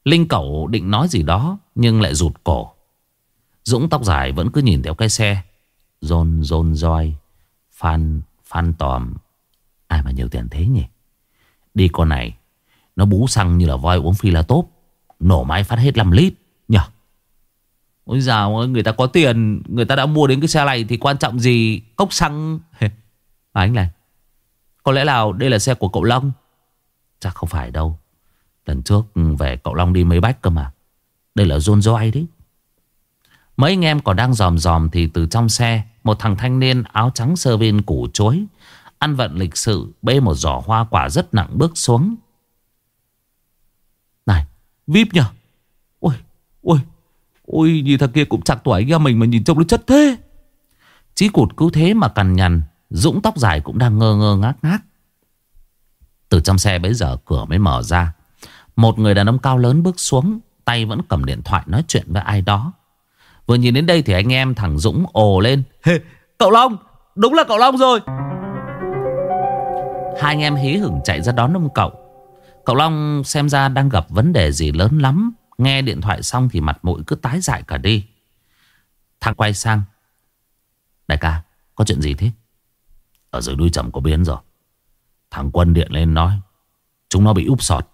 A: Linh cẩu định nói gì đó Nhưng lại rụt cổ. Dũng tóc dài vẫn cứ nhìn theo cái xe. Rôn rôn, roi, Phan phan tòm. Ai mà nhiều tiền thế nhỉ? Đi con này. Nó bú xăng như là voi uống phi là tốt. Nổ máy phát hết 5 lít. Nhờ. Ôi dào người ta có tiền Người ta đã mua đến cái xe này Thì quan trọng gì? Cốc xăng. À, Anh này Có lẽ nào đây là xe của cậu Long. Chắc không phải đâu. Lần trước ừ, về cậu Long đi mấy bách cơ mà. Đây là John Joy đấy. Mấy anh em còn đang dòm dòm Thì từ trong xe Một thằng thanh niên áo trắng sơ viên củ chuối, Ăn vận lịch sự Bê một giỏ hoa quả rất nặng bước xuống. VIP nhỉ Ôi Ôi Ôi nhìn thằng kia cũng chặt tuổi anh em mình Mà nhìn trông nó chất thế. Chí cụt cứ thế mà cằn nhằn, Dũng tóc dài cũng đang ngơ ngơ ngác ngác. Từ trong xe bấy giờ cửa mới mở ra. Một người đàn ông cao lớn bước xuống, Tay vẫn cầm điện thoại nói chuyện với ai đó. Vừa nhìn đến đây thì anh em thằng Dũng ồ lên. Cậu Long, Đúng là cậu Long rồi. Hai anh em hí hửng chạy ra đón ông cậu. Cậu Long xem ra đang gặp vấn đề gì lớn lắm. Nghe điện thoại xong thì mặt mũi cứ tái dại cả đi. Thằng quay sang. Đại ca, Có chuyện gì thế? Ở dưới đuôi chậm có biến rồi. Thằng quân điện lên nói, Chúng nó bị úp sọt,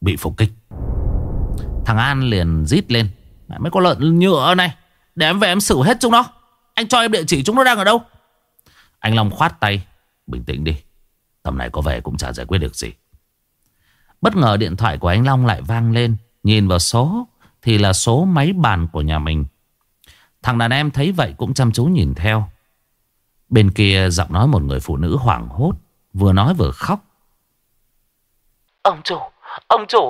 A: Bị phục kích. Thằng An liền rít lên mấy con lợn nhựa này Để em về em xử hết chúng nó. Anh cho em địa chỉ chúng nó đang ở đâu? Anh Long khoát tay, Bình tĩnh đi, Tầm này có về cũng chả giải quyết được gì. Bất ngờ điện thoại của anh Long lại vang lên. Nhìn vào số Thì là số máy bàn của nhà mình. Thằng đàn em thấy vậy cũng chăm chú nhìn theo. Bên kia giọng nói một người phụ nữ hoảng hốt Vừa nói vừa khóc.
D: Ông chủ Ông chủ.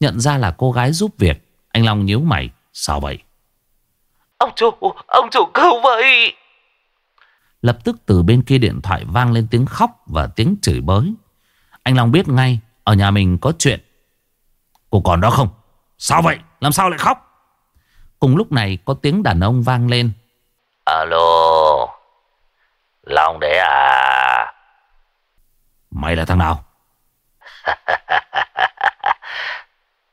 A: Nhận ra là cô gái giúp việc. Anh Long nhíu mày Sao vậy?
D: Ông chủ Ông chủ cứu vậy.
A: Lập tức từ bên kia điện thoại vang lên tiếng khóc Và tiếng chửi bới. Anh Long biết ngay Ở nhà mình có chuyện. Cô còn đó không? Sao vậy? Làm sao lại khóc? Cùng lúc này có tiếng đàn ông vang lên.
D: Alo Long đấy à?
A: Mày là thằng nào?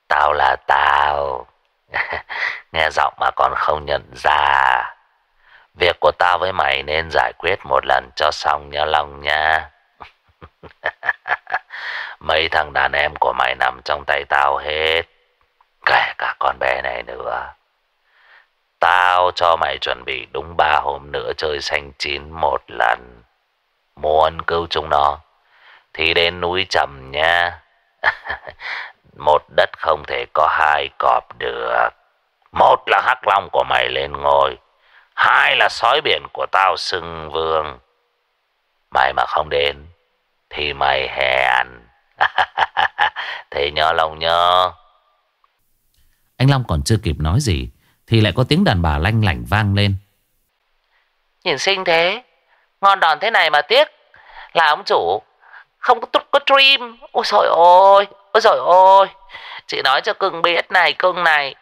D: Tao là tao. Nghe giọng mà còn không nhận ra. Việc của tao với mày nên giải quyết một lần cho xong nha Long nha Mấy thằng đàn em của mày nằm trong tay tao hết, Kể cả con bé này nữa. Tao cho mày chuẩn bị đúng ba hôm nữa chơi xanh chín một lần. Muốn cứu chúng nó, Thì đến núi trầm nha. Một đất không thể có hai cọp được. Một là hắc long của mày lên ngôi, Hai là sói biển của tao xưng vương. Mày mà không đến, Thì mày hèn. Thế nhớ lòng nhớ
A: Anh Long còn chưa kịp nói gì Thì lại có tiếng đàn bà lanh lảnh vang lên.
D: Nhìn xinh thế. Ngon đòn thế này mà tiếc. Là ông chủ. Không có, có stream Ôi trời ơi Ôi trời ơi. Chị nói cho cưng biết này cưng này.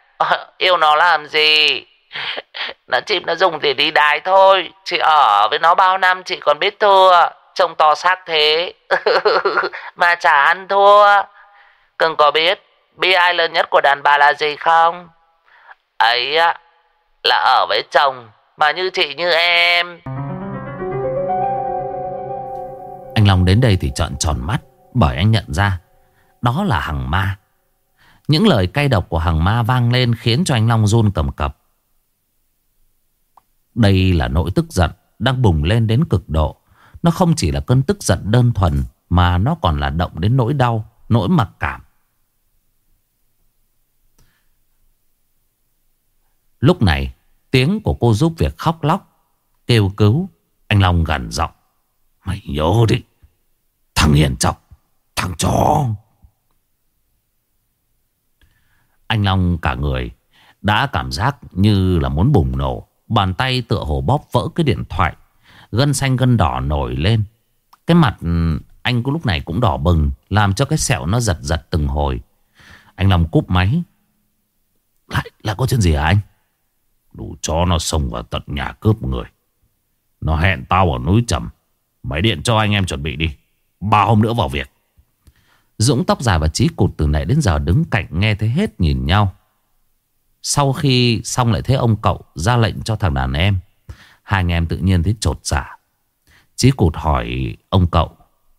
D: Yêu nó làm gì? Nó chim nó dùng để đi đái thôi. Chị ở với nó bao năm chị còn biết thua Trông to xác thế. Mà chả ăn thua. Cưng có biết Bi ai lớn nhất của đàn bà là gì không? Ấy á, Là ở với chồng, Mà như chị như em.
A: Anh Long đến đây thì trợn tròn mắt, Bởi anh nhận ra Đó là hằng ma. Những lời cay độc của hằng ma vang lên Khiến cho anh Long run cầm cập. Đây là nỗi tức giận Đang bùng lên đến cực độ. Nó không chỉ là cơn tức giận đơn thuần, Mà nó còn là động đến nỗi đau, Nỗi mặc cảm. Lúc này, Tiếng của cô giúp việc khóc lóc, Kêu cứu, Anh Long gần giọng. Mày nhớ đi, Thằng hiền chọc Thằng chó. Anh Long cả người Đã cảm giác như là muốn bùng nổ, Bàn tay tựa hồ bóp vỡ cái điện thoại Gân xanh gân đỏ nổi lên. Cái mặt ừ, anh lúc này cũng đỏ bừng Làm cho cái sẹo nó giật giật từng hồi. Anh Long cúp máy. Lại, lại có chuyện gì hả anh?
B: Đủ chó nó xông vào tận nhà cướp người. Nó hẹn tao ở núi trầm. Máy điện cho anh em chuẩn bị đi. Ba hôm nữa vào việc.
A: Dũng tóc dài và trí cụt từ nãy đến giờ đứng cạnh nghe thấy hết nhìn nhau. Sau khi xong lại thấy ông cậu ra lệnh cho thằng đàn em. Hai anh em tự nhiên thấy trột giả. Dạ. Chí Trí cụt hỏi ông cậu.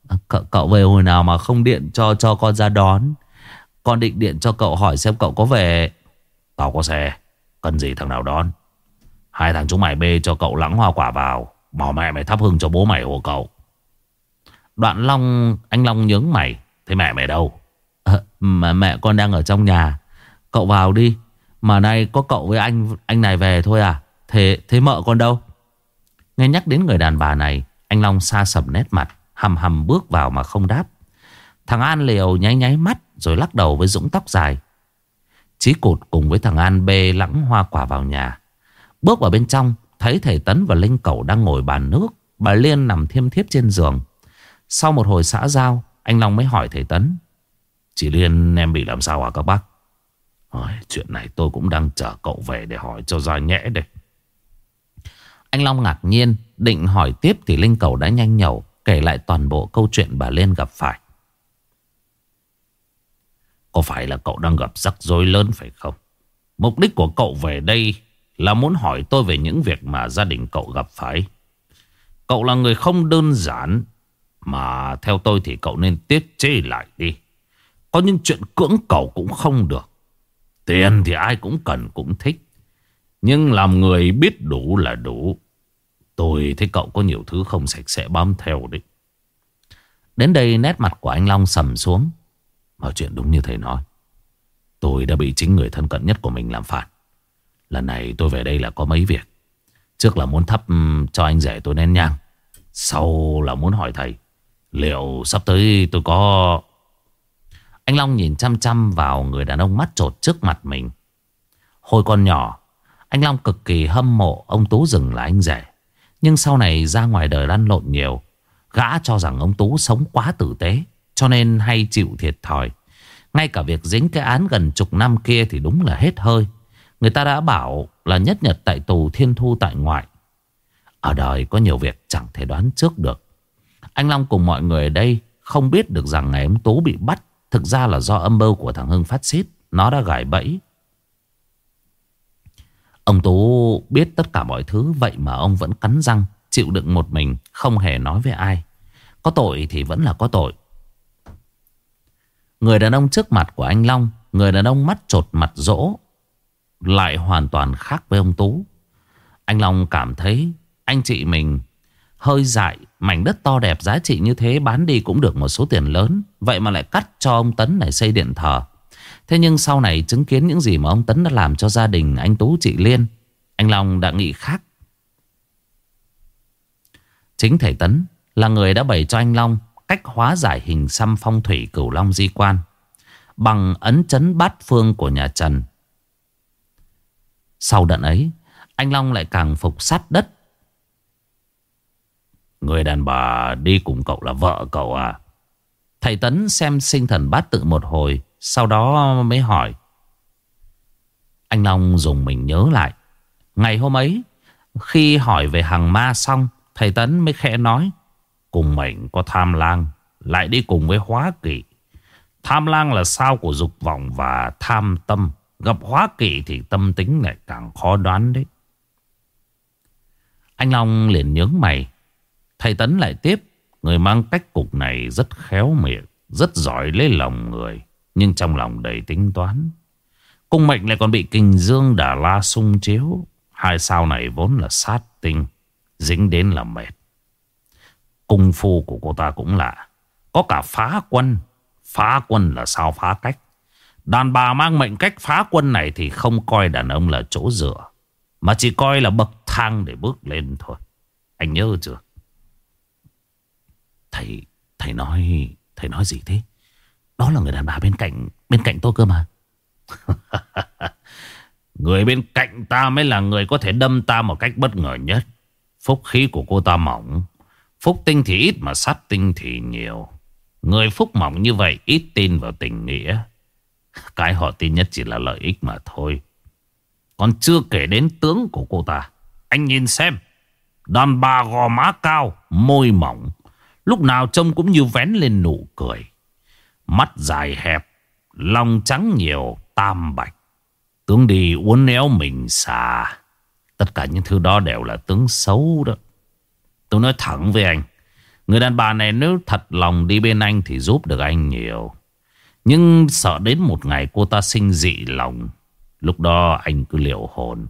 A: Ờ, cậu. Cậu về hồi nào mà không điện cho cho con ra đón. Con định điện cho cậu hỏi xem cậu có về.
B: Tao có xe. Cần gì thằng nào đón. Hai thằng chúng mày bê cho cậu lắng hoa quả vào. bỏ mẹ mày thắp hương cho bố mày hộ cậu.
A: Đoạn Long, anh Long nhướng mày.
B: Thế mẹ mày đâu?
A: À, mà mẹ con đang ở trong nhà. Cậu vào đi. Mà nay có cậu với anh anh này về thôi à? Thế thế mợ con đâu? Nghe nhắc đến người đàn bà này, anh Long xa sầm nét mặt, hầm hầm bước vào mà không đáp. Thằng An liều nháy nháy mắt rồi lắc đầu với Dũng tóc dài. Chí cụt cùng với thằng An bê lẵng hoa quả vào nhà. Bước vào bên trong, thấy thầy Tấn và Linh Cẩu đang ngồi bàn nước. Bà Liên nằm thiêm thiếp trên giường. Sau một hồi xã giao, anh Long mới hỏi thầy Tấn
B: Chị Liên em bị làm sao à các bác Ôi, Chuyện này tôi cũng đang chờ cậu về để hỏi cho ra nhẽ đây
A: anh Long ngạc nhiên, Định hỏi tiếp thì Linh Cầu đã nhanh nhẩu Kể lại toàn bộ câu chuyện bà Liên gặp phải
B: Có phải là cậu đang gặp rắc rối lớn phải không Mục đích của cậu về đây Là muốn hỏi tôi về những việc mà gia đình cậu gặp phải Cậu là người không đơn giản, mà theo tôi thì cậu nên tiết chế lại đi. Có những chuyện cưỡng cầu cũng không được. Tiền thì ai cũng cần, cũng thích. Nhưng làm người biết đủ là đủ. Tôi thấy cậu có nhiều thứ không sạch sẽ bám theo đấy.
A: Đến đây nét mặt của anh Long sầm xuống.
B: Mà chuyện đúng như thầy nói. Tôi đã bị chính người thân cận nhất của mình làm phản Lần này tôi về đây là có mấy việc. Trước là muốn thắp ừ, cho anh rể tôi nén nhang. Sau là muốn hỏi thầy Liệu sắp tới tôi có...
A: Anh Long nhìn chăm chăm vào người đàn ông mắt trột trước mặt mình. Hồi còn nhỏ, anh Long cực kỳ hâm mộ ông Tú rừng là anh rể. Nhưng sau này ra ngoài đời lăn lộn nhiều. Gã cho rằng ông Tú sống quá tử tế. Cho nên hay chịu thiệt thòi. Ngay cả việc dính cái án gần chục năm kia thì đúng là hết hơi. Người ta đã bảo là nhất nhật tại tù, thiên thu tại ngoại. Ở đời có nhiều việc chẳng thể đoán trước được. Anh Long cùng mọi người ở đây không biết được rằng ngày ông Tú bị bắt, thực ra là do âm mưu của thằng Hưng phát xít. Nó đã gài bẫy. Ông Tú biết tất cả mọi thứ vậy mà ông vẫn cắn răng, chịu đựng một mình, không hề nói với ai. Có tội thì vẫn là có tội. Người đàn ông trước mặt của anh Long, người đàn ông mắt trột mặt rỗ, lại hoàn toàn khác với ông Tú. Anh Long cảm thấy anh chị mình hơi dại Mảnh đất to đẹp giá trị như thế bán đi cũng được một số tiền lớn. Vậy mà lại cắt cho ông Tấn này xây điện thờ. Thế nhưng sau này chứng kiến những gì mà ông Tấn đã làm cho gia đình anh Tú chị Liên. Anh Long đã nghĩ khác. Chính thầy Tấn là người đã bày cho anh Long cách hóa giải hình xăm phong thủy cửu long di quan bằng ấn chấn bát phương của nhà Trần. Sau đợt ấy, anh Long lại càng phục sát đất.
B: Người đàn bà đi cùng cậu là vợ cậu à?
A: Thầy Tấn xem sinh thần bát tự một hồi, sau đó mới hỏi. Anh Long dùng mình nhớ lại. Ngày hôm ấy, khi hỏi về hàng ma xong, thầy Tấn mới khẽ nói.
B: Cùng mình có tham lang, lại đi cùng với hóa kỵ. Tham lang là sao của dục vọng và tham tâm. Gặp hóa kỵ thì tâm tính lại càng khó đoán đấy.
A: Anh Long liền nhướng mày. Thầy Tấn lại tiếp.
B: Người mang cách cục này rất khéo miệng, rất giỏi lấy lòng người. Nhưng trong lòng đầy tính toán. Cung mệnh lại còn bị kình dương đà la sung chiếu. Hai sao này vốn là sát tinh. Dính đến là mệt. Cung phu của cô ta cũng lạ. Có cả phá quân. Phá quân là sao phá cách. Đàn bà mang mệnh cách phá quân này thì không coi đàn ông là chỗ dựa. Mà chỉ coi là bậc thang để bước lên thôi. Anh nhớ chưa?
A: Thầy, thầy nói, thầy nói gì thế? Đó là người đàn bà bên cạnh, bên cạnh tôi cơ mà.
B: người bên cạnh ta mới là người có thể đâm ta một cách bất ngờ nhất. Phúc khí của cô ta mỏng. Phúc tinh thì ít mà sát tinh thì nhiều. Người phúc mỏng như vậy ít tin vào tình nghĩa. Cái họ tin nhất chỉ là lợi ích mà thôi. Còn chưa kể đến tướng của cô ta. Anh nhìn xem. Đàn bà gò má cao, môi mỏng. Lúc nào trông cũng như vén lên nụ cười. Mắt dài hẹp, lòng trắng nhiều, tam bạch. Tướng đi uốn éo mình xà. Tất cả những thứ đó đều là tướng xấu đó. Tôi nói thẳng với anh. Người đàn bà này nếu thật lòng đi bên anh thì giúp được anh nhiều. Nhưng sợ đến một ngày cô ta sinh dị lòng. Lúc đó anh cứ liệu hồn.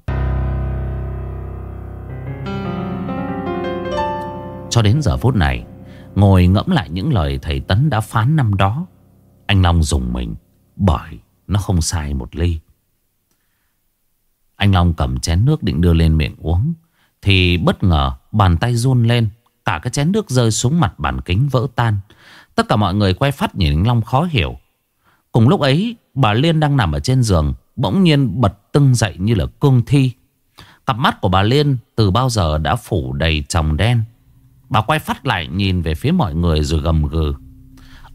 A: Cho đến giờ phút này, ngồi ngẫm lại những lời thầy Tấn đã phán năm đó. Anh Long dùng mình, bởi nó không sai một ly. Anh Long cầm chén nước định đưa lên miệng uống. Thì bất ngờ bàn tay run lên. Cả cái chén nước rơi xuống mặt bàn kính vỡ tan. Tất cả mọi người quay phát nhìn anh Long khó hiểu. Cùng lúc ấy, bà Liên đang nằm ở trên giường. Bỗng nhiên bật tưng dậy như là cương thi. Cặp mắt của bà Liên từ bao giờ đã phủ đầy tròng đen. Bà quay phát lại nhìn về phía mọi người rồi gầm gừ.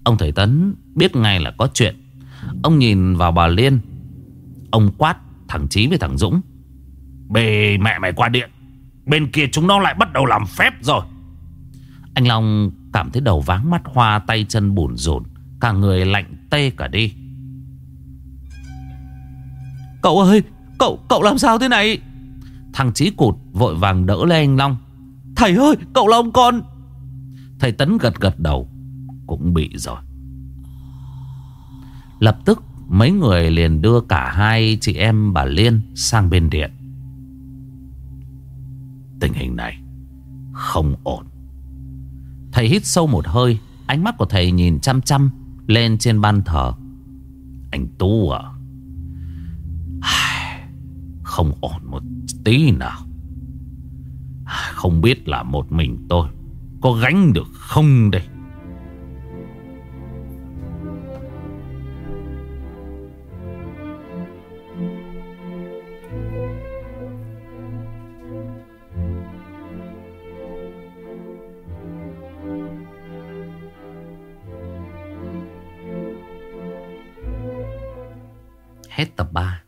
A: Ông thầy Tấn biết ngay là có chuyện. Ông nhìn vào bà Liên. Ông quát thằng Chí với thằng Dũng.
B: Bề mẹ mày qua điện. Bên kia chúng nó lại bắt đầu làm phép rồi.
A: Anh Long cảm thấy đầu váng mắt hoa tay chân bùn rộn. Cả người lạnh tê cả đi. Cậu ơi, cậu cậu làm sao thế này? Thằng Chí cụt vội vàng đỡ lên anh Long. Thầy ơi, cậu là ông con. Thầy Tấn gật gật đầu. Cũng bị rồi. Lập tức mấy người liền đưa cả hai chị em bà Liên sang bên điện.
B: Tình hình này không ổn.
A: Thầy hít sâu một hơi, ánh mắt của thầy nhìn chăm chăm lên trên ban thờ.
B: Anh Tú à, không ổn một tí nào. Không biết là một mình tôi có gánh được không đây.
A: Hết tập 3